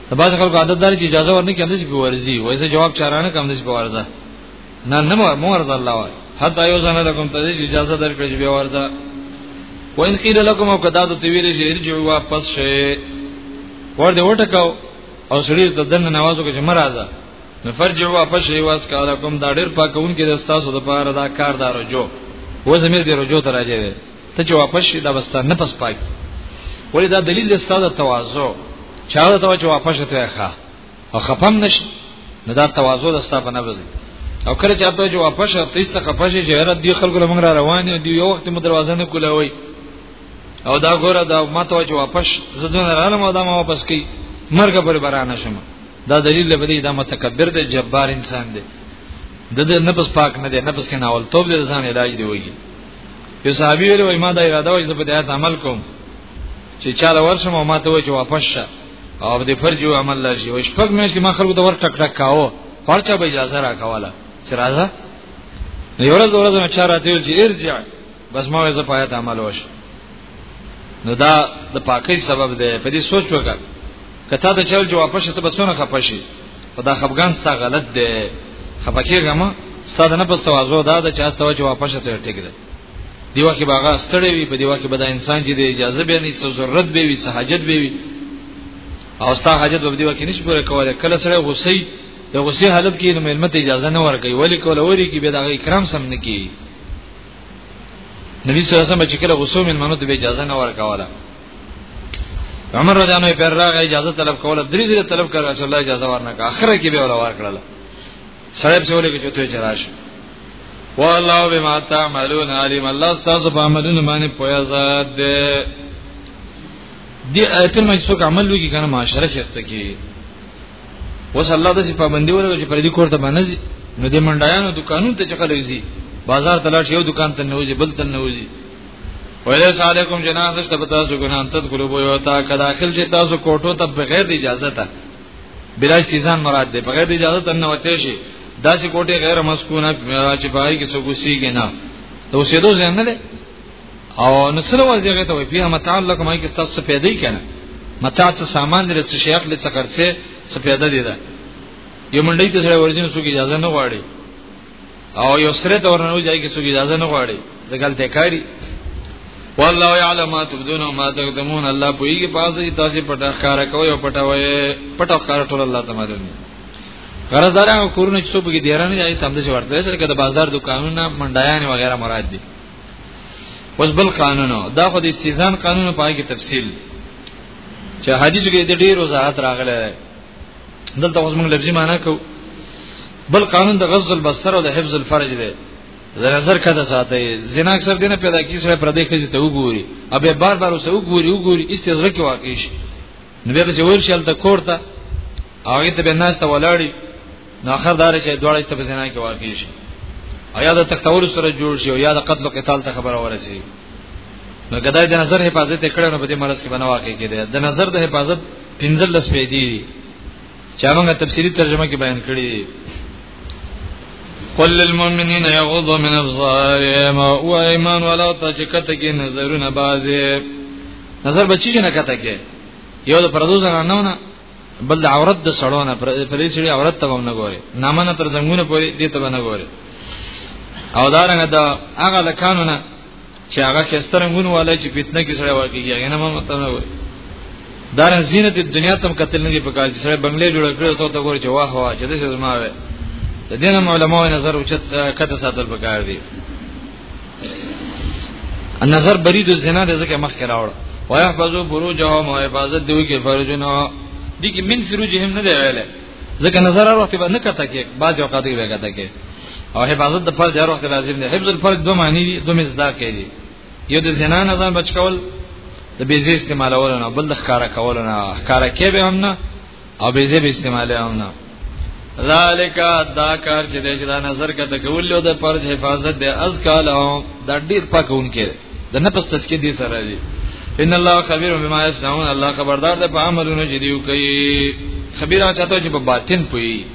د باز خلکو عادت دار چې اجازه ورنه کوم چې په ورزي وای زه جواب چارانه کوم چې په ورزه نه نه مو ورزه الله وای حتی یو ځنه لکم ته اجازه درکړي چې به ورزه وین قیل لکم او کدا ته ویل شي ارجو واپس شي ور دې وټکاو او سړی ته دنه نوازو کې مرزه نفرجو واپس شي واس کارکم دا ډېر پاکون کې د تاسو د پاره دا کاردار جو و زمير دې رجو ته راځي ته چې واپس شې دا بستا نه پس پاک ولې دا دلیل دی ستاسو تواضع چا ته چې واپس شې ته ښه او خپم نشي نه دا تواضع د ستاسو په نبز او کله چې ته چې واپس شې ته څه خپه شې چې هر دی خلکو لمنګ را روان دي دی یو وخت مو دروازه نه کولوي او دا ګوره دا ماته چې واپس زدون رالم او دا ما واپس کی مرګ پر برانه شم دا دلیل به دی دا متکبر دی جبار انسان دی د دې نفس پاک نه دی نفس کې ناول توب دې ځان علاج دی وایي یو صحابي ویل وای ما دا اراده وای زه په دې عمل کوم چې چاله ورشم او ما ته وای چې واپس شه او دې فرض یو عمل لا شي او شپږ مې چې ما خلکو ته ور ټک ټک کاوه ورچا به اجازه را کوله چې راځه نو یو ورځ ورځ مې چاره دی چې ارجع بس ما زه پایت عمل وشه نو دا د پاکۍ سبب دی په دې سوچ وکړه کته ته چل جواب پښه ته بسونه خپشي په دا خفغان ستا غلط دی خپکیږه ما ستاد نه پس توازو دا د چا ته جواب پښه ته ټیک دی دی وخت به هغه ستړی وي په دی وخت به دا انسان چې د اجازه به نه څه ضرورت به وي سہاجت به وي او ستا حاجت به دی وخت نشي پوره کوله کله سره غصې د غصې حالت کې نو ملمت اجازه نه ورکوي ولی کوله وری کې به دا اکرام سم نه کوي نبی صلی الله علیه وسلم چې کله غسو من منو ته اجازه نه ورکاوله عمر رضی الله عنه پر راغه اجازه طلب کوله درې ځله طلب کړ رسول الله اجازه ورنه کا اخره کې به ولا ورکړله سړی په څولې کې چوتې چراش والله بما تعملون علیم الله استاذ په عملونه باندې پویا ذات دی دی ایتل مې څوک عمل وکي کنه معاشره خسته کی وس الله د صفه باندې ورغه چې پر دې کور ته باندې نو د منډایانو دکانونو ته چکه لږي بازار تلاش یو دکان ته نوځي بل ته نوځي ولیس علیکم جناح دشت بتا سو گناہ تد کلو بو یوتا که داخل شي تاسو کوټو ته بغیر اجازه ته بلا سیزان مراد ده بغیر اجازه ته نه وته شي داسې کوټه غیر مسکونه چې پای کې سګوسیږي نه تو سیدو ځنګل او نو سره ورځي هغه ته وي فيه متاع لكم هي کې تاسو پیدا یې کنه متاع څه سامان لري څه شیخ لري څه خرڅه څه پیدا دي دا یو منډي ته سره ورځي نو څوک اجازه نه غواړي او یو سره ته ورنه ځای کې څوک اجازه نه غواړي ځکه ته کاری والله يعلم ما تبدون وما تكتمون الله پويږي پازي تاسو پټه ښکارا کوي او پټه وي پټه ښکارا ټول الله تعالی غرض دارم کورونه چې څوک کې دیرانه ځای تم د ورته چې د بازار دکانونه منډایان وغیرہ مراد دي اوس بل قانون دا خو د استیزان قانون په اړه کې تفصیل چې حدیث کې د ډیر وضاحت راغلی دلته اوس موږ لفظي معنی کو بل قانون د غض البصر او د حفظ الفرج دی د نظر کده ساتي زنا اکثر دینه پیدا کی سره پردې کې ته وګوري او به بار بار وسه وګوري وګوري استیزره کې واقع شي نو به څه ورشل ته کوړه هغه ته به ناس ته ولاړی نو اخر دار چې دواړه ست په زنا کې واقع شي او یا د تختول سره جوړ شي او یا د قتل او قتال ته خبر ورسي نو ګدای د نظر حفاظت کړه نو په دې مرز کې بنوا کې کېده د نظر د حفاظت پنځل لس پیدي چې موږ تفسیری ترجمه کې بیان کړی قل للمؤمنین یغضوا من ابصارهم او ایمان ولا تجکته کې نظرونه بازي نظر بچی نه کته کې یو د پردوز نه نه بل عورت د سړونه پر دې سړي عورت ته هم نه ګوري نامنه تر زنګونه پورې دې ته نه ګوري او دا رنګ دا هغه د قانون چې هغه خسترنګونه والي چې فتنه کې سره واقعي هغه نه مته نه ګوري دا رنګ زینت د دنیا تم قتل نه دی په کار چې سره بنگلې جوړ کړو ته ته ګوري چې واه واه چې دې زما وې د دینم علماو نظر اوچت کته ساتل پکار دي نظر برید الزنا د زکه مخ کې راوړ ويحفظوا فروجهم وحفاظت دوی کې فرجونه دي کې من فروجهم نه دی ویل ځکه نظر هر وخت به نه کته کې بعض اوقات به کته کې او حفاظت د فرج هر وخت لازم دی حفظ الفرج دوه معنی دي دوه مزدا کې دي یو د زنا نه ځان بچ کول د بیزې استعمالول نه بل د ښکارا کول نه ښکارا کې به هم نه او به زیب استعمال او نه ذالک دا کار چې د اجرا نظر کا تکول له د فرض حفاظت د ازکال او د ډیر پکون کې د نفس تسکیه دي سره دي ان الله خبير بما يصنعون الله خبردار ده په عملونو چې دیو کوي خبير هغه چاته چې په باطن پوي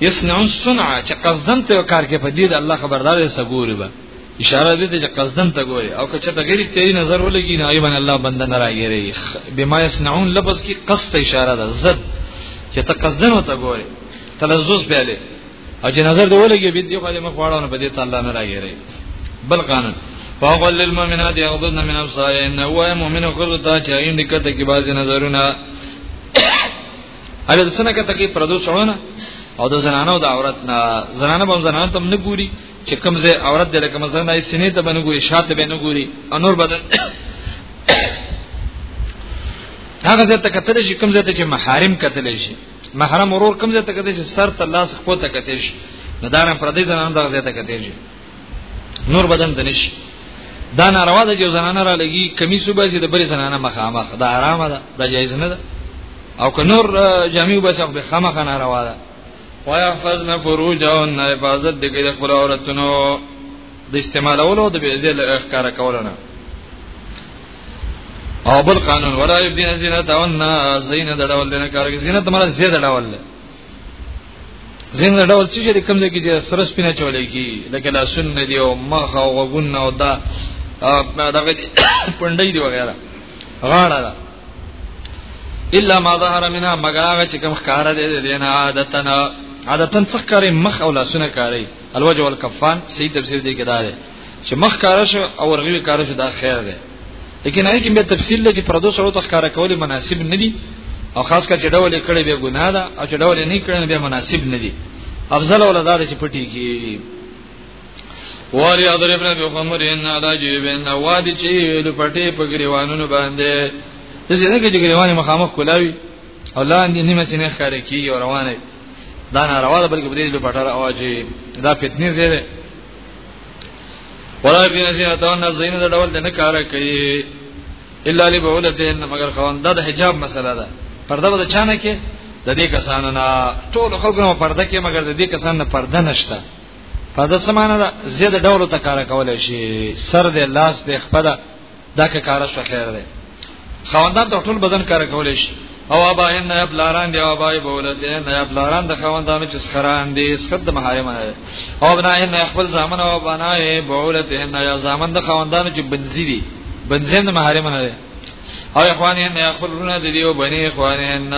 يصنعون صنع چې قصدن ته کار کې په دې ده الله خبردار ده سګوري به اشاره دې ته چې قصدن ته ګوري او که چېرته غیر اختیاري نظر ولګي نه ایمن الله بنده نه راګيري بما يسنعون لفظ کې قصد اشاره ده زد چې ته قصدن وته ګوري تلذذ پیاله او چې نظر دی ولګي به دې خو دې مخ واړونه به دې تعالی نه راګيري بل قانون فاقل للمؤمنات يغضضن من ابصارهن هو مؤمن کول ته چې ایم دې کته کې باز نظرونه اړ د سنکه ته کې پردو شونه او د زنانو د عورت نه زنانه بم زنانه تم نه ګوري چې کوم ځای عورت د لکه مثلا نه سینې ته باندې ګوري شاته باندې ګوري انور بدن هغه ځای ته کتل شي کوم ځای ته چې محارم کتل شي محرم ورور کوم ځای ته کتل شي سر ته لاس خپل ته کتل شي د دارم پر دې زنان دغه ځای ته کتل شي نور بدن دنش دا ناروا ده چې زنانه را لګي کمی صوبه چې د بری زنانه مخامخ دا آرامه ده دا جایز نه ده او که نور جامع وبسخ به خامخ ناروا ده ويحفظن فروجهن حفاظت دې کوي د خپل عورتونو د استعمالولو د بیزل اخکار کولنه او بل قانون ولا یبدین زینت او نا زین د ډول دینه کار کې زینت مله زیاده ډول له زین د ډول چې کوم ځای کې د سرس پینه چولې کی لکه لا سن دی او مخ او غوګن او دا دغه پندې دی وغیرہ غاړه ده الا ما ظهر منها مگر هغه چې کوم ښکار دی دینه عادتن عادتن څخه کاری مخ او لاسونه کاری الوجه والکفان صحیح تفسیر دی کې دا دی چې مخ کار شو او ورغوی کار شو دا خیر دی لیکن هغه کې به تفصیل لږ پردو سره تخکار کول مناسب نه دي او خاص کر چې ډول یې کړي به ګناه ده او چې ډول یې نه کړي به مناسب نه دي افضل ولدا چې پټي کې واری اضربنا بخمر ان علا جیبن وادي چې ویل پټې په ګریوانونو باندې د څنګه کې ګریوان مخامخ کولاوي او لاندې نیمه سینې ښکار کیږي او روانه دا نه روا ده بلکې په دې لپاره اواجه دا فتنه زیره ولا فی نصیحت او نزین د ډول د نه کار کوي الا لبولتین مگر خوان د حجاب مسله ده پرده به چانه کې د دې کسانو نه ټول خلکو نه پرده کې مگر د دې کسانو نه پرده نشته په د سمانه دا زید ډول ته کار کولای شي سر دې لاس دې خپل دا که کار شو خیر دی خواندان ته ټول بدن کار کولای شي او ابا ان نه بلاران دی او ابا بولد نه بلاران د خواندانو چې سخران دي سخت د محارم نه او بنا ان خپل ځامن او بنا بولد نه یا ځامن د خواندانو چې بنزي دي بنزي د محارم نه او اخوانین نه خپل رونه دي او بني اخوانین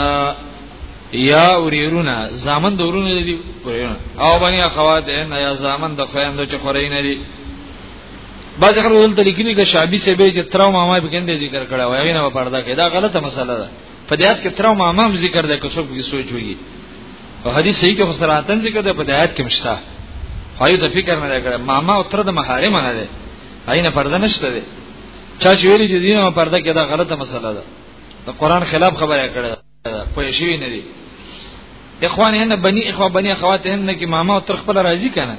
یا وریرونه زامن د ورونه دي وریرونه او بنی اخوات نه یا زامن د خويندو چې خورې نه دي بعض خلک ولته لیکلي چې شابي سه به چې تر ماما به کنده ذکر کړه وایي نه پرده کې دا غلطه مسله ده په دې حالت کې تر ماما ذکر ده که څوک به سوچ وي او حدیث صحیح کې خسراتن ذکر ده په دې حالت کې مشته هایو ته فکر نه کړه ماما او تر د محارم نه ده اينه پرده نشته ده چا چې ویلي چې دینه پرده کې دا غلطه مسله ده د قران خلاف خبره کړه پوه شوی نه دي اخوانهن بني اخوا بني اخواتهن کې ماما او تر خپل راضي کنه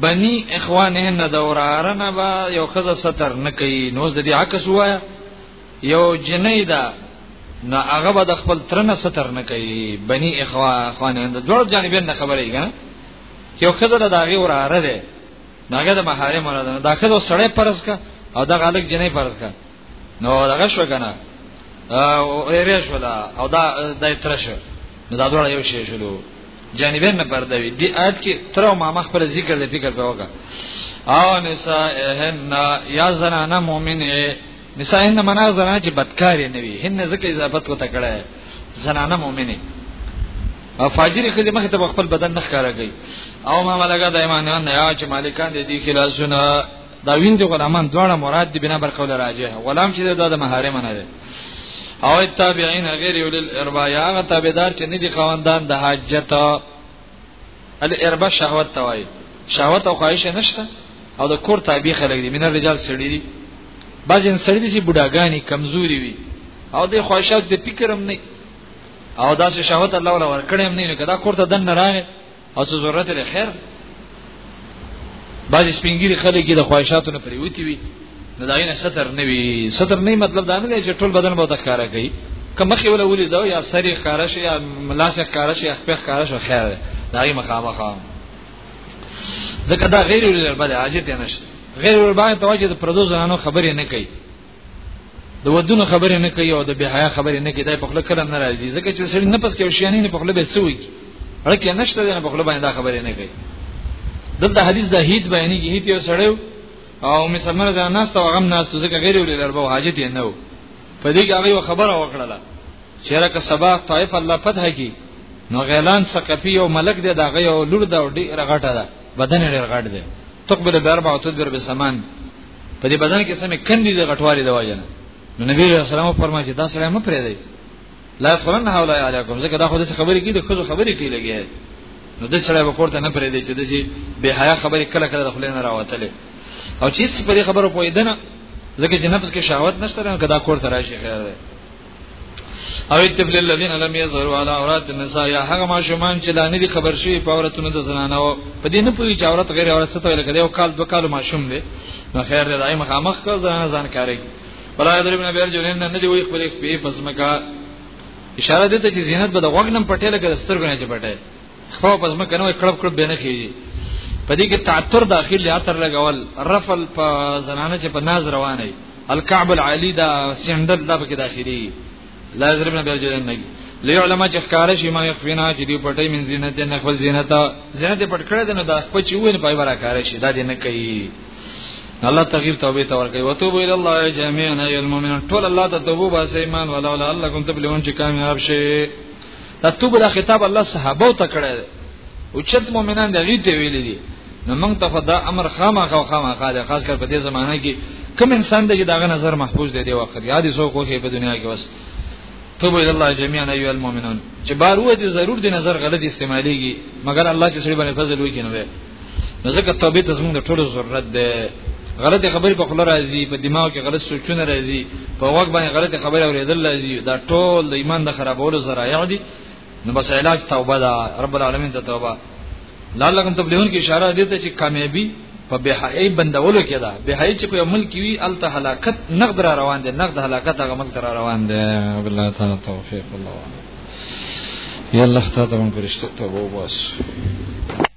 بني اخوانهن د ورارنه با یو خزه ستر نه کوي نو د دې عکس وایا یو جنې دا نه هغه به د خپل ترنه ستر نه کوي بني اخوا اخوانهن د دوه جانبین نه خبرې کنه چې یو خزه د هغه وراره ده ناګه د محارم وراره ده دا خزه سړی پرس کا او دا غالک جنې پرس کا نو دغه شو کنه او ریره شو دا او دا دای تر شو نو دا ډول یو شی شلو جانبین نه پردوي دی آیت کې تر او ماما خپل ذکر د فکر په وګه او نسائهن یا زنانه مؤمنه نسائهن معنا زنانه چې بدکاری نه وي هن ځکه اضافت کوته کړه زنانه مؤمنه او فاجر کله مخ ته خپل بدن نه ښکارا کوي او ما ملګا د ایمان نه یا چې مالکان دې دي خلاصونه دا وین دي غلامان دواړه مراد دي بنا بر قول راجح غلام چې دا د محارم نه دي او تابعین غیر اول الاربا یا هغه تابعدار چې نه دي خواندان د حاجت الاربا شهوت توای شهوت او خواهش نشته او د کور تابع خلک دي مینه رجال سړي دي بعض ان سړي دي بډاګانی کمزوري وي او د خواهشات د فکرم نه او دا چې شهوت الله ولا ورکړم نه کدا کور ته دن نه راغی او څه ضرورت لري خیر باج سپینګری خلک د خواهشاتو نه پریوتی وي نو دا نه ستر نه وي ستر نه مطلب دا نه دی چې ټول بدن به تخاره کوي کوم مخې ولا ولې دا یا سری خارش یا ملاسه خارش یا خپل خارش خیر دی دا یې مخامه خام ځکه دا غیر ولر بل حاجت نشته غیر ولر باندې توجه د پردو زنانو خبرې نه کوي د ودونو خبرې نه کوي او د بهایا خبرې نه کوي دا په خپل کله نه راځي ځکه چې سړی نه پس کې شیانې نه په خپل به سوي کی هرکه نشته نه په خپل باندې دا خبرې نه کوي دلته حدیث د هیت بیانې کې هیت یو سړی او مسلمان ځان ناس ته غم ناس ته ځکه غیر ولې لربو حاجت یې نه و په دې کې هغه خبره وکړه چې راکه سبا طائف الله فتح کی نو غیلان ثقفی او ملک دې دا غي او لور دا ډیره غټه ده بدن ډېر غټ دی تقبل باربع او تدبر بسمان په دې بدن کې سمې کندې د غټوالي د واجنه نو نبی صلی الله علیه وسلم فرمایي دا سره مې پرې دی لا اسفرن حول علیکم زکه دا خو دې خبرې کې د خزو خبرې کې لګي نو د سره وکړته نه پرې دی چې د شي به حیا خبرې کله کله د خلې نه راوتلې او چې په دې خبرو پویدنه زکه چې نفس کې شهوت نشته نو کدا کور تراشي خیر دی او الطفل الذين لم يظهروا على عورات النساء یا هغه ماشومان چې دا نه دي خبر شوی په عورتونو د زنانو په دې نه پوهیږي چې عورت غیر عورت څه ته ویل کېږي او کال دوه کال ماشوم دی نو خیر دی دایم خامخ کو ځان ځان کاری ولا یضربن بیر جنین نه دی وی خپل په پسمکا اشاره دې ته چې زینت به د وغنم پټه لګه سترګونه چې پټه خو پس مکه نو کړب کړب به نه کیږي په دې کې تعتر داخل یا تر لګول رفل په زنانه چې په ناز روانه وي الكعب العالی دا سندل دا پکې داخلي لا یضربنا برجلن نبی ليعلم چې ښکار شي ما يخفينا چې دی پټي من زینت نه خپل زینت زینت پټ کړه دنه دا خپل چې ویني پای برا کار شي دا دې نه کوي الله تغیر توبه تور کوي وتوب الى الله جميعا ايها المؤمنون ټول الله ته توبه باسي ایمان ولا ولا الله کوم تبلیون چې کامیاب شي دا توبه دا خطاب الله صحابه ته کړی دی او چت مؤمنان د غیته ویل دي نو موږ ته دا امر خامہ خو خامہ خاله خاص کر په دې زمانه کې کوم انسان دی چې داغه نظر محفوظ دی دی وخت یادې سو کوه په دنیا کې بس توبه الى الله جميعا ايها المؤمنون چې بار وې ضرور دي نظر غلط استعماليږي مګر الله چې سړي باندې فضل وکړي نو نو ځکه توبه ته زموږ د ټولو ضرورت ده غلطه خبرې په خله راځي په دماغ کې غلط سوچونه راځي په وګ باندې غلطه خبره اورېدل راځي دا ټول د ایمان د خرابولو ذرایع دي نو بس علاج توبه ده رب العالمین ته توبه لعلکم تبلیغون کی اشاره دي ته چې کامیابی په بهای بندولو کې ده بهای چې په عمل کې وی الته هلاکت نقد را روان دي نقد هلاکت هغه مل تر روان دي بالله تعالی توفیق الله یا الله تعالی تمام پرشته توبه واسه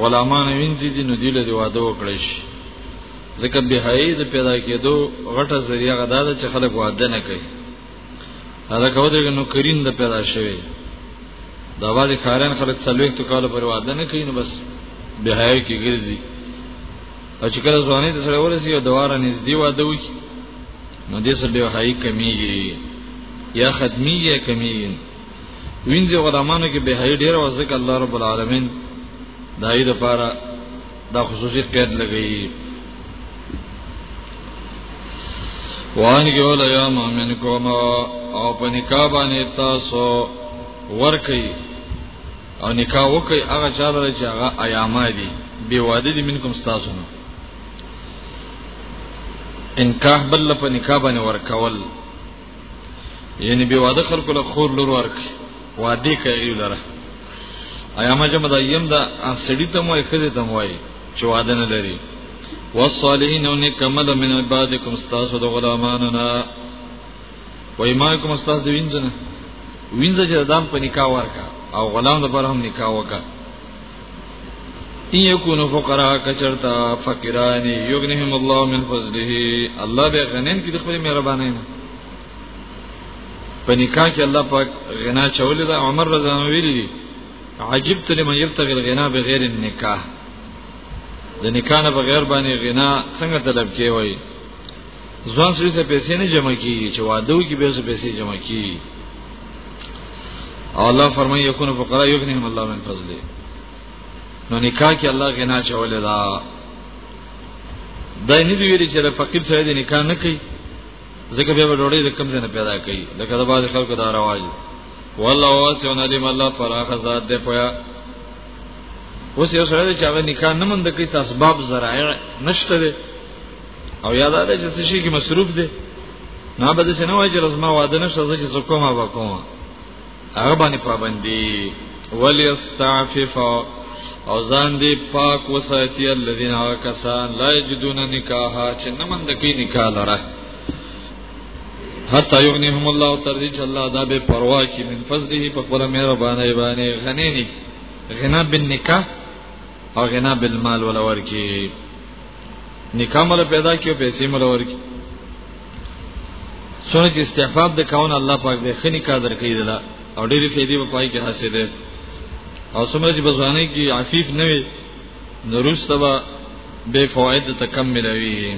غلامان وینځي دي نو دی له واده وکړي شي ځکه به هي د پیدا کېدو غټه ذریعہ غدا ده چې خلک واده نه کوي دا کوي دغه نو کریم د پیدا شوی دا وازي کارن خلک څلوي ته کال پر واده نه کوي نو بس به هي کې ګرځي او چې کله ځواني د سره ورسي او دواره نږدې واده وکړي نو دې سره به هي کمیږي یا ختمي یا کمیږي وینځي غلامانو کې به هي ډیر او ځکه الله رب العالمین دای د پاره دا خصوصي قید لګی وان کې ولا یا مؤمن کوم او په نکاح باندې تاسو ورکی او نکاح وکي هغه چاله چې هغه ایامه دي بی واده دي منکم تاسو نه انکاح بل په نکاح باندې ورکول یعنی به واده خلکو له خور لور ورک واده کوي لره ایا ما جمع دا یم دا سړی ته مو خزه ته موای چې واده نه لري والصالحین ونکمل من عبادکم استاذ د غلاماننا و ایمانکم استاذ د وینځنه وینځه چې دام په نکاح ورکا او غلام د پر هم نکاح وکا ان یکونو فقراء کچرتا فقیران یغنیهم الله من فضله الله به غنین کی د خپل مهربانای نه په نکاح کې الله پاک غنا چولې دا عمر رضی الله ویلي عجب ته لمن یبتغي الغنا بغیر النکاح د نکاح نه بغیر باندې غنا څنګه طلب کوي ځوان سړي څه پیسې نه جمع کیږي چې وادو کې به څه پیسې جمع کیږي او الله فرمایي یکون فقرا یغنیهم الله من فضله نو نکاح کې الله غنا چولې دا دا نه دی ویلي چې فقیر سره د نکاح نه کوي ځکه بیا به ډوړې د کم ځای نه پیدا کوي لکه د باز خلکو دا رواج والله واسع علیم الله فراخ ذات دی پیا اوس یو سره چې هغه نکاح نه مند کوي تاسو باب ذرایع نشته او یاد ده چې څه شي کې مصروف دي نه به څه نه وای چې لازمه واده نشه چې څه کومه با کومه هغه باندې پابندي وليستعفف او ځان دې پاک وساتي الذين کسان لا يجدون نکاحا چې نه مند کې نکاح لره حتا یغنیهم الله تر دې چې الله دا به پروا کی من فضله په خپل مهربانه باندې غنی نه غنا بالنکاح او غنا بالمال ولور کی نکاح مل پیدا کیو پیسې مل ورکی څونه چې استعفاف د کاون الله پاک دې خني کا درکې دلا او ډېری فائدې په پای کې حاصل ده او څومره چې بزوانه کې عفیف نه وي نورستبا بے فوائد تکم ملوي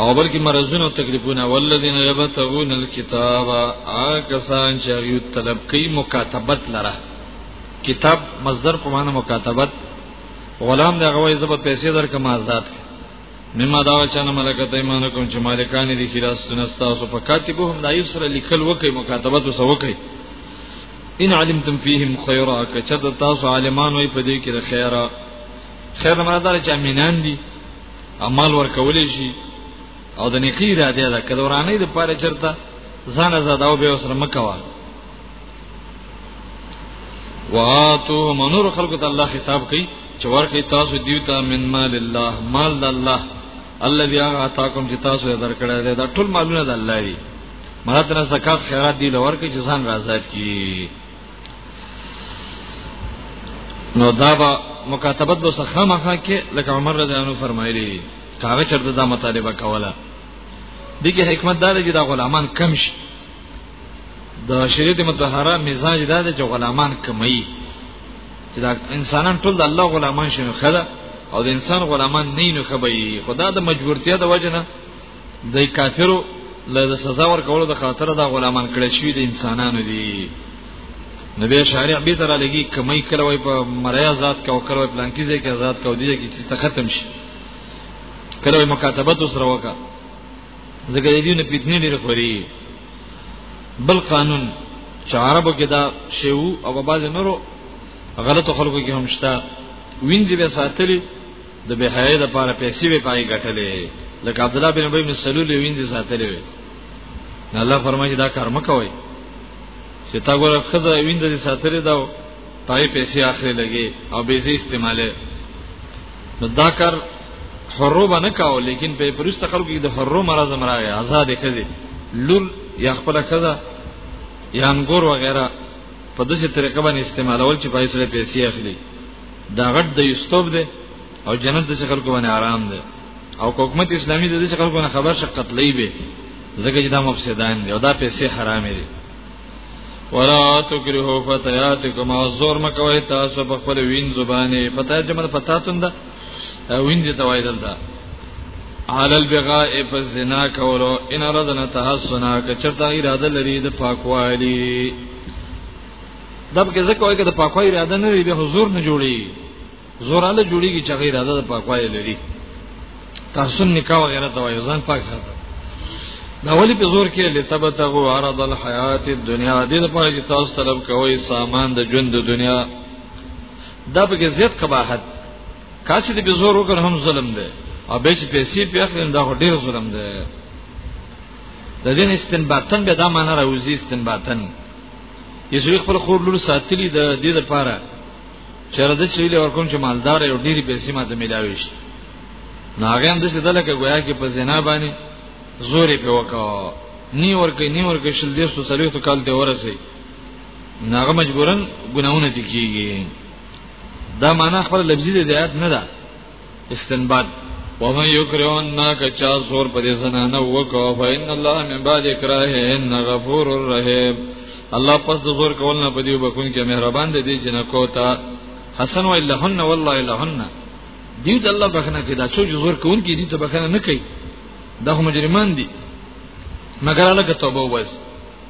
او بر کې مرزونه تکلیفونه والذین یبتغون الكتاب آکسان چې یو طلب کوي مکاتبت لره کتاب مصدر په معنی مکاتبت غلام دا غوي زبر پیسې درکم آزاد کړ مما دا چې نه ملکته ایمان کوم چې مالکان دي خلاص سنستا او په کاتبو هم دایو سره لیکل وکي مکاتبه تو سو وکي ان علمتم فیهم خیرا کچد تاسو عالمان وي په دې کې د خیره خیر نه مدار چې امینان دي عمل ورکول شي او د نیکی را دی دا کله ورانه د پاره چرته ځان زاداو به سره مکوا واتو منور خلق ته الله خطاب کوي چې ورکه تاسو دیو ته من مال الله مال الله الذي اعطاكم چې تاسو یې درکړی دی دا ټول مالونه د الله دی مراد نه زکات خیرات دی لور کې جزان راځات کی نو دا با مکاتبت به سخه مخه کې لکه عمر رضی الله عنه فرمایلی کاغه چرته دا مطالبه کوله دغه حکمت دار چې دا غلامان کم شي د شریعت متطهره مزاج دا دی چې غلامان کمی چې دا انسانان ټول د الله غلامان شنو خدا او د انسان غلامان نه نو خبي خدا د مجبورتیا د وجنه د کافرو له سزا ورکولو د خاطر دا غلامان کړی شوی د انسانانو دي نبی شارع به تر لګي کمی کله وای په مریا آزاد کا او کله وای پلانکی ځای کې آزاد کا او دي کې چې ختم شي کله وای مکاتبه تو سره وکړه ځکه دې نه پیتنی ډېر خوري بل قانون چې عربو کې دا شیو او په باز نورو غلطو خلکو کې هم شته وینځي به ساتلی د به حیا د پاره پیسې به پای غټلې لکه عبد الله بن ابي بن سلول وینځي ساتلی وي الله فرمایي دا کار مکوئ چې تا ګوره خزه وینځي ساتلی دا پای پیسې اخلي لګي او به زی استعماله نو دا کار حرو باندې کاو لیکن په پرست خلکو کې د حرو مرز مراغه آزاد کزي لور یا خپل کزا یا انګور وغیرہ په داسې طریقه باندې استعمالول چې پای سره پیسې اخلي دا غټ د یستوب دی او جنت د خلکو باندې آرام دی او حکومت اسلامي د دې خلکو نه خبر شقتلې به زګه چې دا مفسدان دي او دا پیسې حرامې دي ولا تکرهو فتياتکم او زور مکوي تاسو په خپل وین زبانه پتا جمل فتاتون دا وین دې توای دلته علل بغاء په زنا کولو ان رضنا تحسنا که چرته اراده لري د پاکوالي دب کې زکه وایي د پاکوالي اراده نه لري به حضور نه جوړي زوراله جوړیږي چې غیر اده پاکوالي لري تحسن نکاح وغیرہ ته وایي ځان پاک ساته دا ولی په زور کې لتبتغو عرض الحیات الدنیا دې لپاره چې تاسو طلب کوئ سامان د ژوند د دنیا دا په کې زیات قباحت کاسې دې په زور وکړ هم ظلم دی او به چې پیسې په اخلم دا ډیر ظلم دی د دې استنباطن به دا معنی راوځي استنباطن یسوی خپل خور لور ساتلی د دې لپاره چېرې د شیلې ورکوم چې مالدار یو ډېری پیسې ماته ملاوي شي نو هغه هم د څه دلکه گویا کې په زنا باندې زور یې په وکاو نی ورکه نی ورکه شل دې څو څلوي ته کال دی ورسي ناغه مجبورن ګناونه دي کیږي دا معنا خپل لفظي دی آیات نه ده استنباط ومن یکرهن ما کچا زور په دې زنانه وکاو فإن الله من بعد اکراههن غفور الرحیم الله پس د زور کول نه پدیو بخون کې مهربان دی دې جن کوتا حسن و لهن والله لهن دیو د الله بخنه کې دا څو زور کول کې دي ته بخنه نه کوي دا مجرمان دي مګر الله که توبه وباسي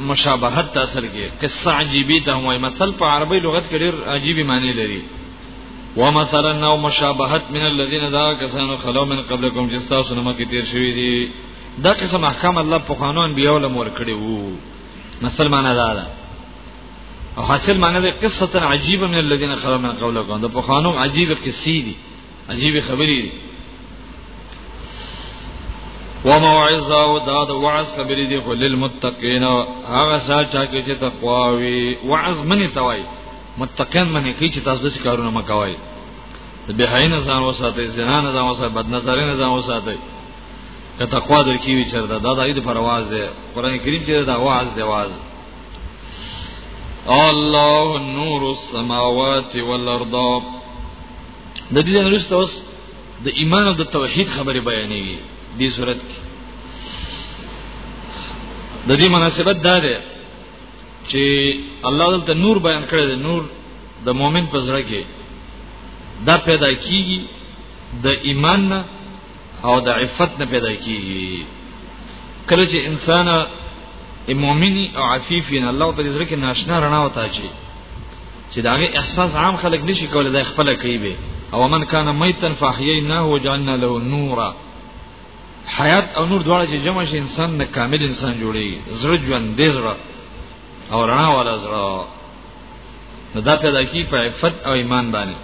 مشابهت ته اصل کې قصه عجیبی ته وایي مثل په عربی لغت کې ډېر عجیبی معنی لري ومثلا نو مشابهت من الذين ذا كسانو خلو من قبلكم چې تاسو نه مکه تیر شوی دي دا قسم احکام الله په قانون بیا ول مور کړی وو مثل معنا دا ده او حاصل معنا ده قصه عجیبه من الذين خلو من قبلكم دا په قانون عجیب قصې دي عجیب خبرې دي وموعظه او دا د وعظ خبرې دي خو للمتقین هغه ساچا کې چې تقوا وي وعظ منی توای متقین منی کې چې تاسو د کارونه مکوای د بهاین ځان وساتئ زنا نه ځان وساتئ بد نظر نه ځان وساتئ که تقوا درکې وي چرته دا د اید پر واز ده قران کریم چې دا واز دی واز الله نور السماوات والارض د دې نه وروسته اوس د ایمان او د توحید خبره بیانوي دې صورت کې د دې مناسبت دا ده چې الله دلته نور بیان کړی دی نور د مؤمن په زړه کې دا پیدا کیږي د ایمان نه او د عفت نه پیدا کیږي کله چې انسان مؤمنی او عفیفین الله په دې زړه کې ناشنا رڼا وتا چی چې دا غي احساس عام خلک نشي کولای دا خپل کوي به او من کان میتن فاحییناه وجعلنا له نورا حیات او نور دواړه چې جمع شي انسان نه کامل انسان جوړي زړه ژوند دې زړه او رڼا والا زړه نو دا پیدا کی په عفت او ایمان باندې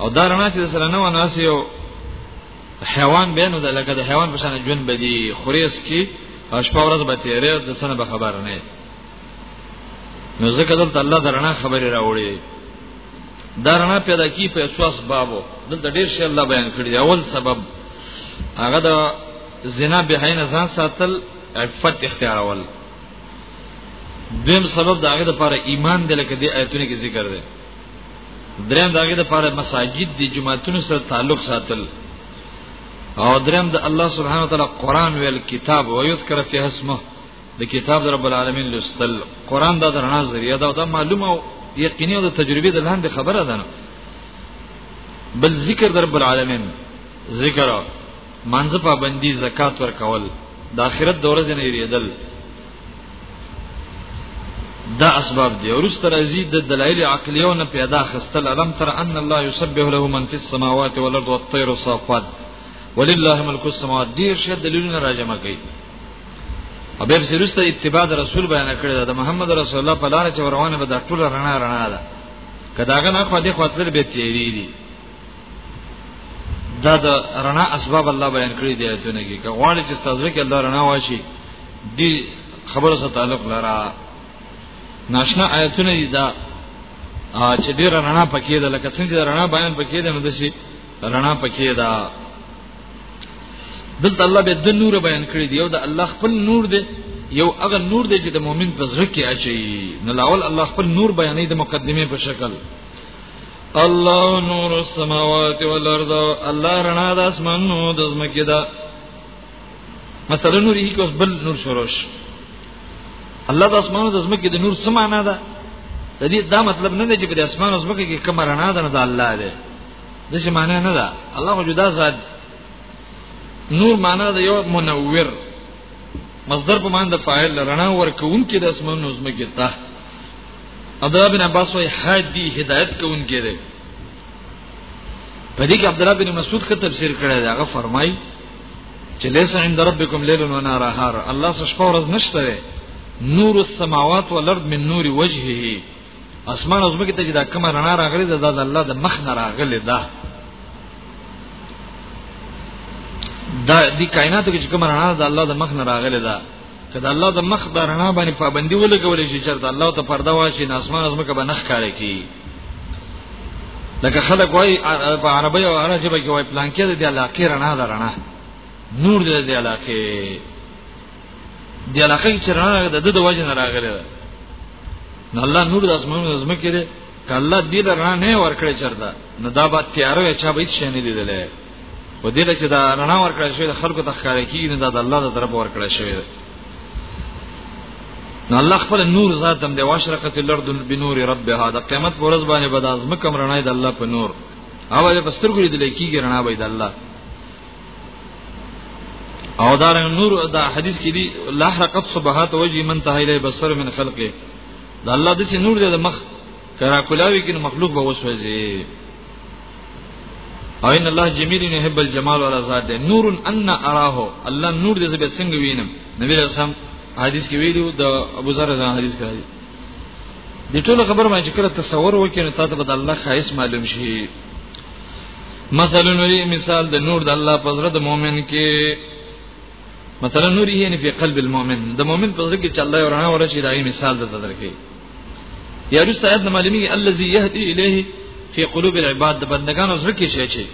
او دا رڼا چې سره نه وناسي او حیوان به نو د لکه د حیوان په شان ژوند بدی خوريس کی او شپه ورځ به تیرې د سنه به خبر نه نو ځکه دلته الله درنا خبرې راوړي درنا پیدا کی په اساس بابو دلته ډیر شی الله بیان کړی اول سبب هغه د زنا به حین ځان ساتل عفت اختیارول دیم سبب داغه د پاره ایمان د لکه دی آیتونه کې ذکر دی دریم داغه د پاره مساجد دی جماعتونو سره تعلق ساتل او دریم د الله سبحانه وتعالى قران ویل کتاب او یذکر فی اسمه د کتاب در رب العالمین لستل قران دا درنا ذریعہ دا, دا معلومه او یقیني او د تجربې د لاندې خبره ده نه بل ذکر در رب العالمین ذکر منځ پابندي زکات ورکول د آخرت د ورځې نه یریدل دا اسباب دی ورسته راځي د دلایل عقلیو نه پیدا خستل علم تر ان الله یسبح له من فی السماوات والارض والطير صافات ولله ملک السماوات دیر شه دلیلونه راجمه کوي او به سرسته اتباع د رسول بیان کړی دا د محمد رسول الله په لار چې روانه به د ټول رڼا رڼا ده کداغه نه خو دې خاطر به تیری دي دا د رڼا اسباب الله بیان کړی دی ته نه کې غواړي چې تاسو کې الله رڼا واشي دی خبره سره تعلق لرا ناشنا آیتونه دي دا چې ډیر رڼا پکې ده لکه څنګه چې رڼا بیان پکې ده نو دسی رڼا پکې ده دلته الله به د نور بیان کړی دی یو د الله خپل نور دی یو هغه نور دی چې د مؤمن په زړه کې اچي نو لاول الله خپل نور بیانې د مقدمه په شکل الله نور السماوات والارض الله رڼا د اسمانو د زمکه ده مثلا نور یې کوس بل نور شروش الله د اسمانو د زمکه د نور سمانه ده د دې دا مطلب نه دی چې په اسمانو زمکه کې کوم رڼا ده نه ده الله ده د څه معنی نه ده الله جدا ذات نور معنی د یو منور مصدر په معنی د فاعل رڼا ورکون کې د اسمانو زمګه ته عبد الله بن عباس وای هادي هدایت کون کې ده په دې کې عبد الله بن مسعود کا تفسیر کړی دی هغه فرمای چې لیس عند ربکم لیل و نهار الله سشپه ورځ نشته نور السماوات والارض من نور وجهه اسمان او زمکه ته چې دا کوم رڼا راغلي ده دا د الله د مخ نه راغلي ده دا د کائناتو کې کوم رڼا د الله د مخ نه راغلي ده کله الله د مخ د رڼا باندې پابندي ولګول شي چې الله ته پرده واشي نه اسمان او زمکه به نخ کاری کوي لکه خلک وای په عربی او عربی کې وای پلان کې د علاقې رڼا ده رڼا نور دې د علاقې دی علاقه چې رڼا د د وجه نه راغلی ده نو الله نور د اسمانونو زما کړي کله دې رڼا نه ورکړي چرته نو دا به تیارو چا به هیڅ نه لیدلې و دې چې دا رڼا ورکړل شوی د خلکو ته ښکار کیږي نه دا د الله د طرف ورکړل شوی ده نو الله خپل نور ذات هم دی واشرقت الارض بنور ربها د قیامت پر ورځ باندې به د ازمکه رڼا د الله په نور او د پسترګو لیدل کیږي رڼا به د الله او دا نور دا حدیث کې دی لا حرقت صبحات وجه من ته اله بصر من خلقه دا الله د نور دی د مخ کرا کولاوی کې مخلوق به وسوځي او ان الله جمیل یحب الجمال ولا ذات دی نور ان اراه الله نور دې به څنګه وینم نبی رسول حدیث کې ویلو د ابو ذر رضی حدیث کې دی ټول خبر باندې کړه تصور وکړي ته ته به الله خایس معلوم شي مثلا نوری مثال د نور د الله په زړه د مؤمن کې مثلا نوری یعنی په قلب المؤمن د مؤمن په زړه کې چې الله ورانه ورشي دای مثال د درکې یا رسته آیات معلومی الذي يهدي الیه فی قلوب العباد د بندگانو زړه کې شي چې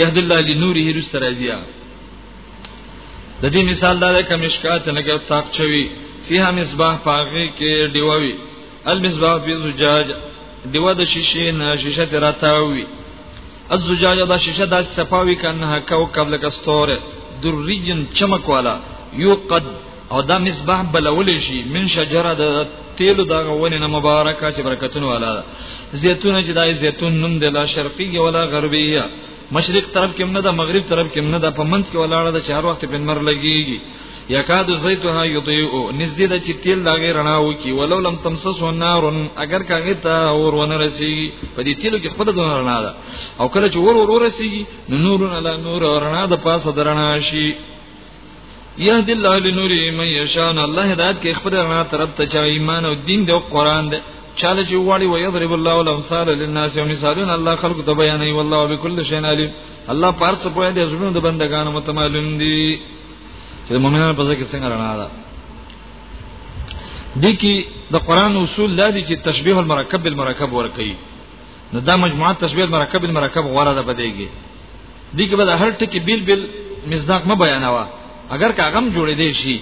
یهد الله لنوره رسته راځیا د دې مثال دا د کمشکات نه کې تاق چوي فيها مصباح پاغي کې دیووي المصباح فی زجاج دیو د شیشه نه شیشه تراتاوی الزجاج دا شیشه د صفاوی کنه کوكب لک استور دریجن چمک والا یوقد او دا مصباح بلول شي من شجره د تیلو دا غونه نه مبارکه چې برکتون والا زیتون چې دای زیتون نوم د لا شرقیه ولا غربیه مشرق طرف کې نه ده مغرب طرف کې نه ده په منځ کې ولاړه ده چې هر وخت په نمر لګيږي یکاد زیتها یطیو نزدې د چې تیل دا غیر رڼا و کی ولو لم تمسس النار اگر کاغه ته اور ونه رسی په دې تیلو کې خپل د رڼا ده او کله چې اور اور رسی نو نور علی نور رڼا د پاسه درنا شي یهد الله لنوری من یشاء الله هدایت کې خپل رڼا طرف ته چا ایمان او دین دی او قران دی چاله چې واړي و یضرب الله الامثال للناس او مثالون الله خلق ته بیانوي والله بكل شیء علیم الله پارڅ په دې زړونو د بندگانو متمعلم دی چې مؤمنانو په ځای کې څنګه رڼا ده دي کې د قران اصول دا دي چې تشبيه المرکب بالمرکب ورکړي نو دا مجموعه تشبيه المرکب بالمرکب غوړه ده بدېږي دي کې به هر ټکی بیل بیل مصداق ما بیانوا اگر که هغه جوړې دي شي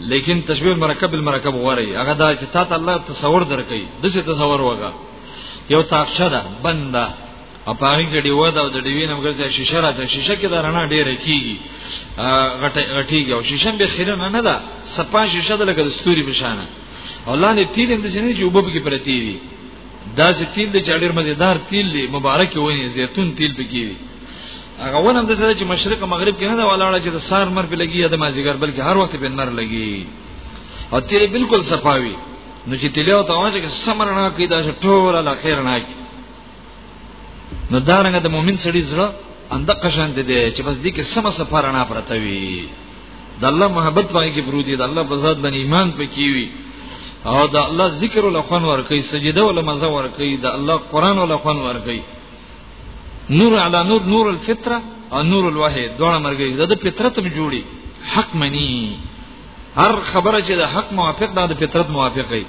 لیکن تشبيه المرکب بالمرکب غوړي هغه دا چې تا ته الله تصور درکړي دغه تصور وګا یو تاخشه ده بنده او پاره کې دی ودا او د ډیوی نم ګرځي شیشه راځي شیشه کې دا رڼا ډیره کیږي غټه غټیږي او شیشه به خیر نه نه ده سپا شیشه د لګل ستوري بشانه او لاندې تیل هم د سینې چې وبب کې پرتی وي دا چې تیل د چاډیر مزیدار تیل دی مبارک ویني زیتون تیل پکې وي هغه ونه هم د سره چې مشرق او مغرب کې نه دا ولاړه چې د سار مر په لګي یا د مازیګر بلکې هر وخت په نر لګي او تیل بالکل صفاوي نو چې تیل او تاوانه کې سمرنا کې دا ټول لا خیر نه کی نو دا رنګ د مؤمن سړي زړه اند قشان دي چې بس دې کې سم سفرنا پرته وي د الله محبت پای کې پروت دي د الله په ذات باندې ایمان پکې وي او د الله ذکر ول خوان ور کوي سجده ول مزه ور کوي د الله قران ول خوان ور کوي نور علی نور نور الفطره او نور الوحی دوه مرګي د فطرت می جوړي حق منی هر خبره چې د حق موافق ده د فطرت موافق دی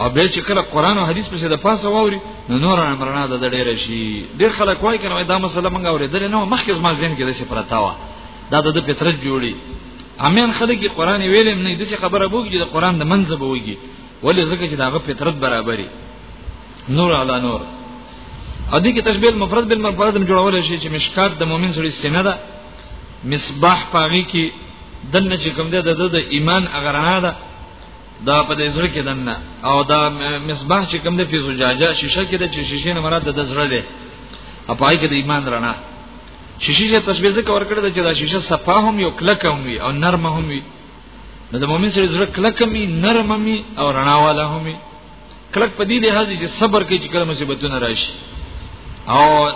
او به چې کله قران او حدیث په څیر د پاسه واوري نو نور امرنا د ډېر شي ډېر خلک وایي کنه دا مسله مونږ اورېدل نه مخکې ما زین کې د څه پرتا و دا د فطرت جوړي امین خلک قران ویلم نه د څه خبره بوګي د قران د منځ بوګي ولې ځکه چې داغه فطرت برابرې نور علی نور ا دې کې تشبیه مفرد بالمفرد هم جوړول شي چې مشکات د مؤمن سره سینه ده مصباح پاغي کې دنه چې کوم ده د ایمان اگر نه ده دا په دې زړه کې دنه او دا مصباح چې کوم د فیزو جاجا شیشه کې د شیشه نه مراد د زړه دی اپای کې د ایمان رڼا شیشه تشبیه ذکر ورکړه چې دا شیشه صفا هم یو کلک هم وي او نرم هم وي نو د مؤمن سره زړه کلک هم نرم هم او رڼا والا هم وي کلک په دې لحاظ چې صبر کوي چې کله مصیبتونه راشي او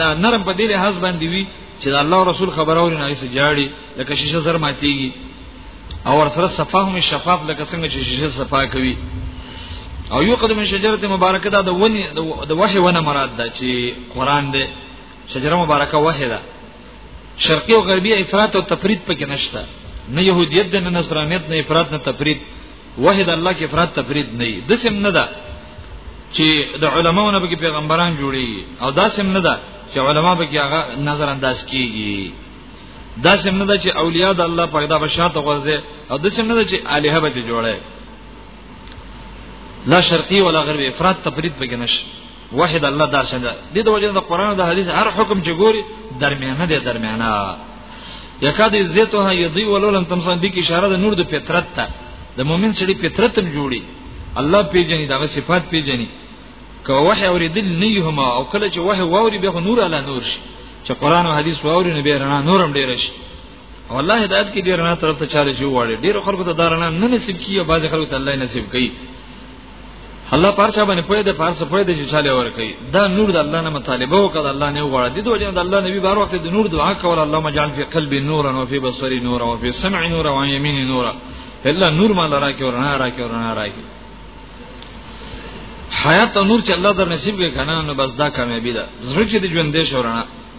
دا نرم په دې لحاظ باندې وي چې د الله رسول خبره اوري نه ایسه جاړي لکه شیشه زر ماتيږي او ور سره صفاهم شفاف لکه څنګه چې شیشه صفا کوي او یو قدم شجره مبارکه دا د ونی د وحی ونه مراد ده چې قران ده شجره مبارکه وحی ده شرقي او غربي افراط او تفرید پکې نشته نه يهوديت ده نه نصرانيت نه افراط نه تفرید وحید الله کې افراد تفرید نه دی دسم نه ده چې د علماو نه به پیغمبران جوړي او داسم نه ده چې علما به هغه نظر انداز کیږي داسم نه ده چې اولیاء د الله په دا بشاته غوځي او داسم نه ده چې الها به جوړي لا شرقي ولا غربي افراد تفرید پکې نشي وحید الله دا څنګه د دې وجه د قران او د حدیث هر حکم چې ګوري درمیانه دی درمیانه یکاد عزتها یضی ولولم تمسان دي کې اشاره د نور د فطرت ته د مؤمن سړي فطرت هم جوړي الله پیژني دا صفات پیژني که وحی اوریدل نه یهما او کله چې وحی واوري به نور علی نور شي چې قران او حدیث واوري نه به رڼا نورم ډیر شي او الله هدایت کې ډیر رڼا طرف ته چاله شي واړي ډیر خلکو ته دا رڼا نه نصیب کیږي بعض خلکو ته الله نصیب کوي الله پارچا باندې پوهه ده پارس پوهه ده چې چاله ور کوي دا نور د الله نه مطالبه وکړه الله نه وغواړي د دوی د الله نبی بار وخت د نور دعا کول الله مجال فی قلبی نورا و فی بصری نورا و فی سمع نورا و یمین نورا الا نور مال راکې ورنا راکې ورنا راکې حیات نور چې الله در نصیب کې کنه نو بس دا کامیابی ده زړه چې د ژوند دې شورانه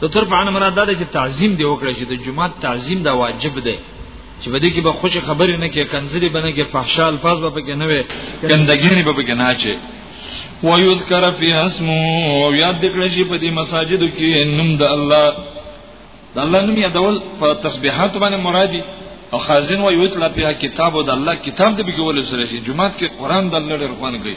ته تر فعن مراد دا چې تعظیم دی وکړي چې د جمعه تعظیم دا واجب دی چې بده کې به خوش خبرې نه کې کنځلې بنه کې فحشا الفاظ به کې نه وي ګندګي به کې نه چي ويذكر فيها اسمه او یاد کړی شي په دې مساجدو کې نوم د الله د الله نوم یادول په تسبيحات باندې مرادي او خازن و یتلا په کتاب او د الله کتاب دې بګول سره شي جمعات کې قران د الله لپاره روان کړي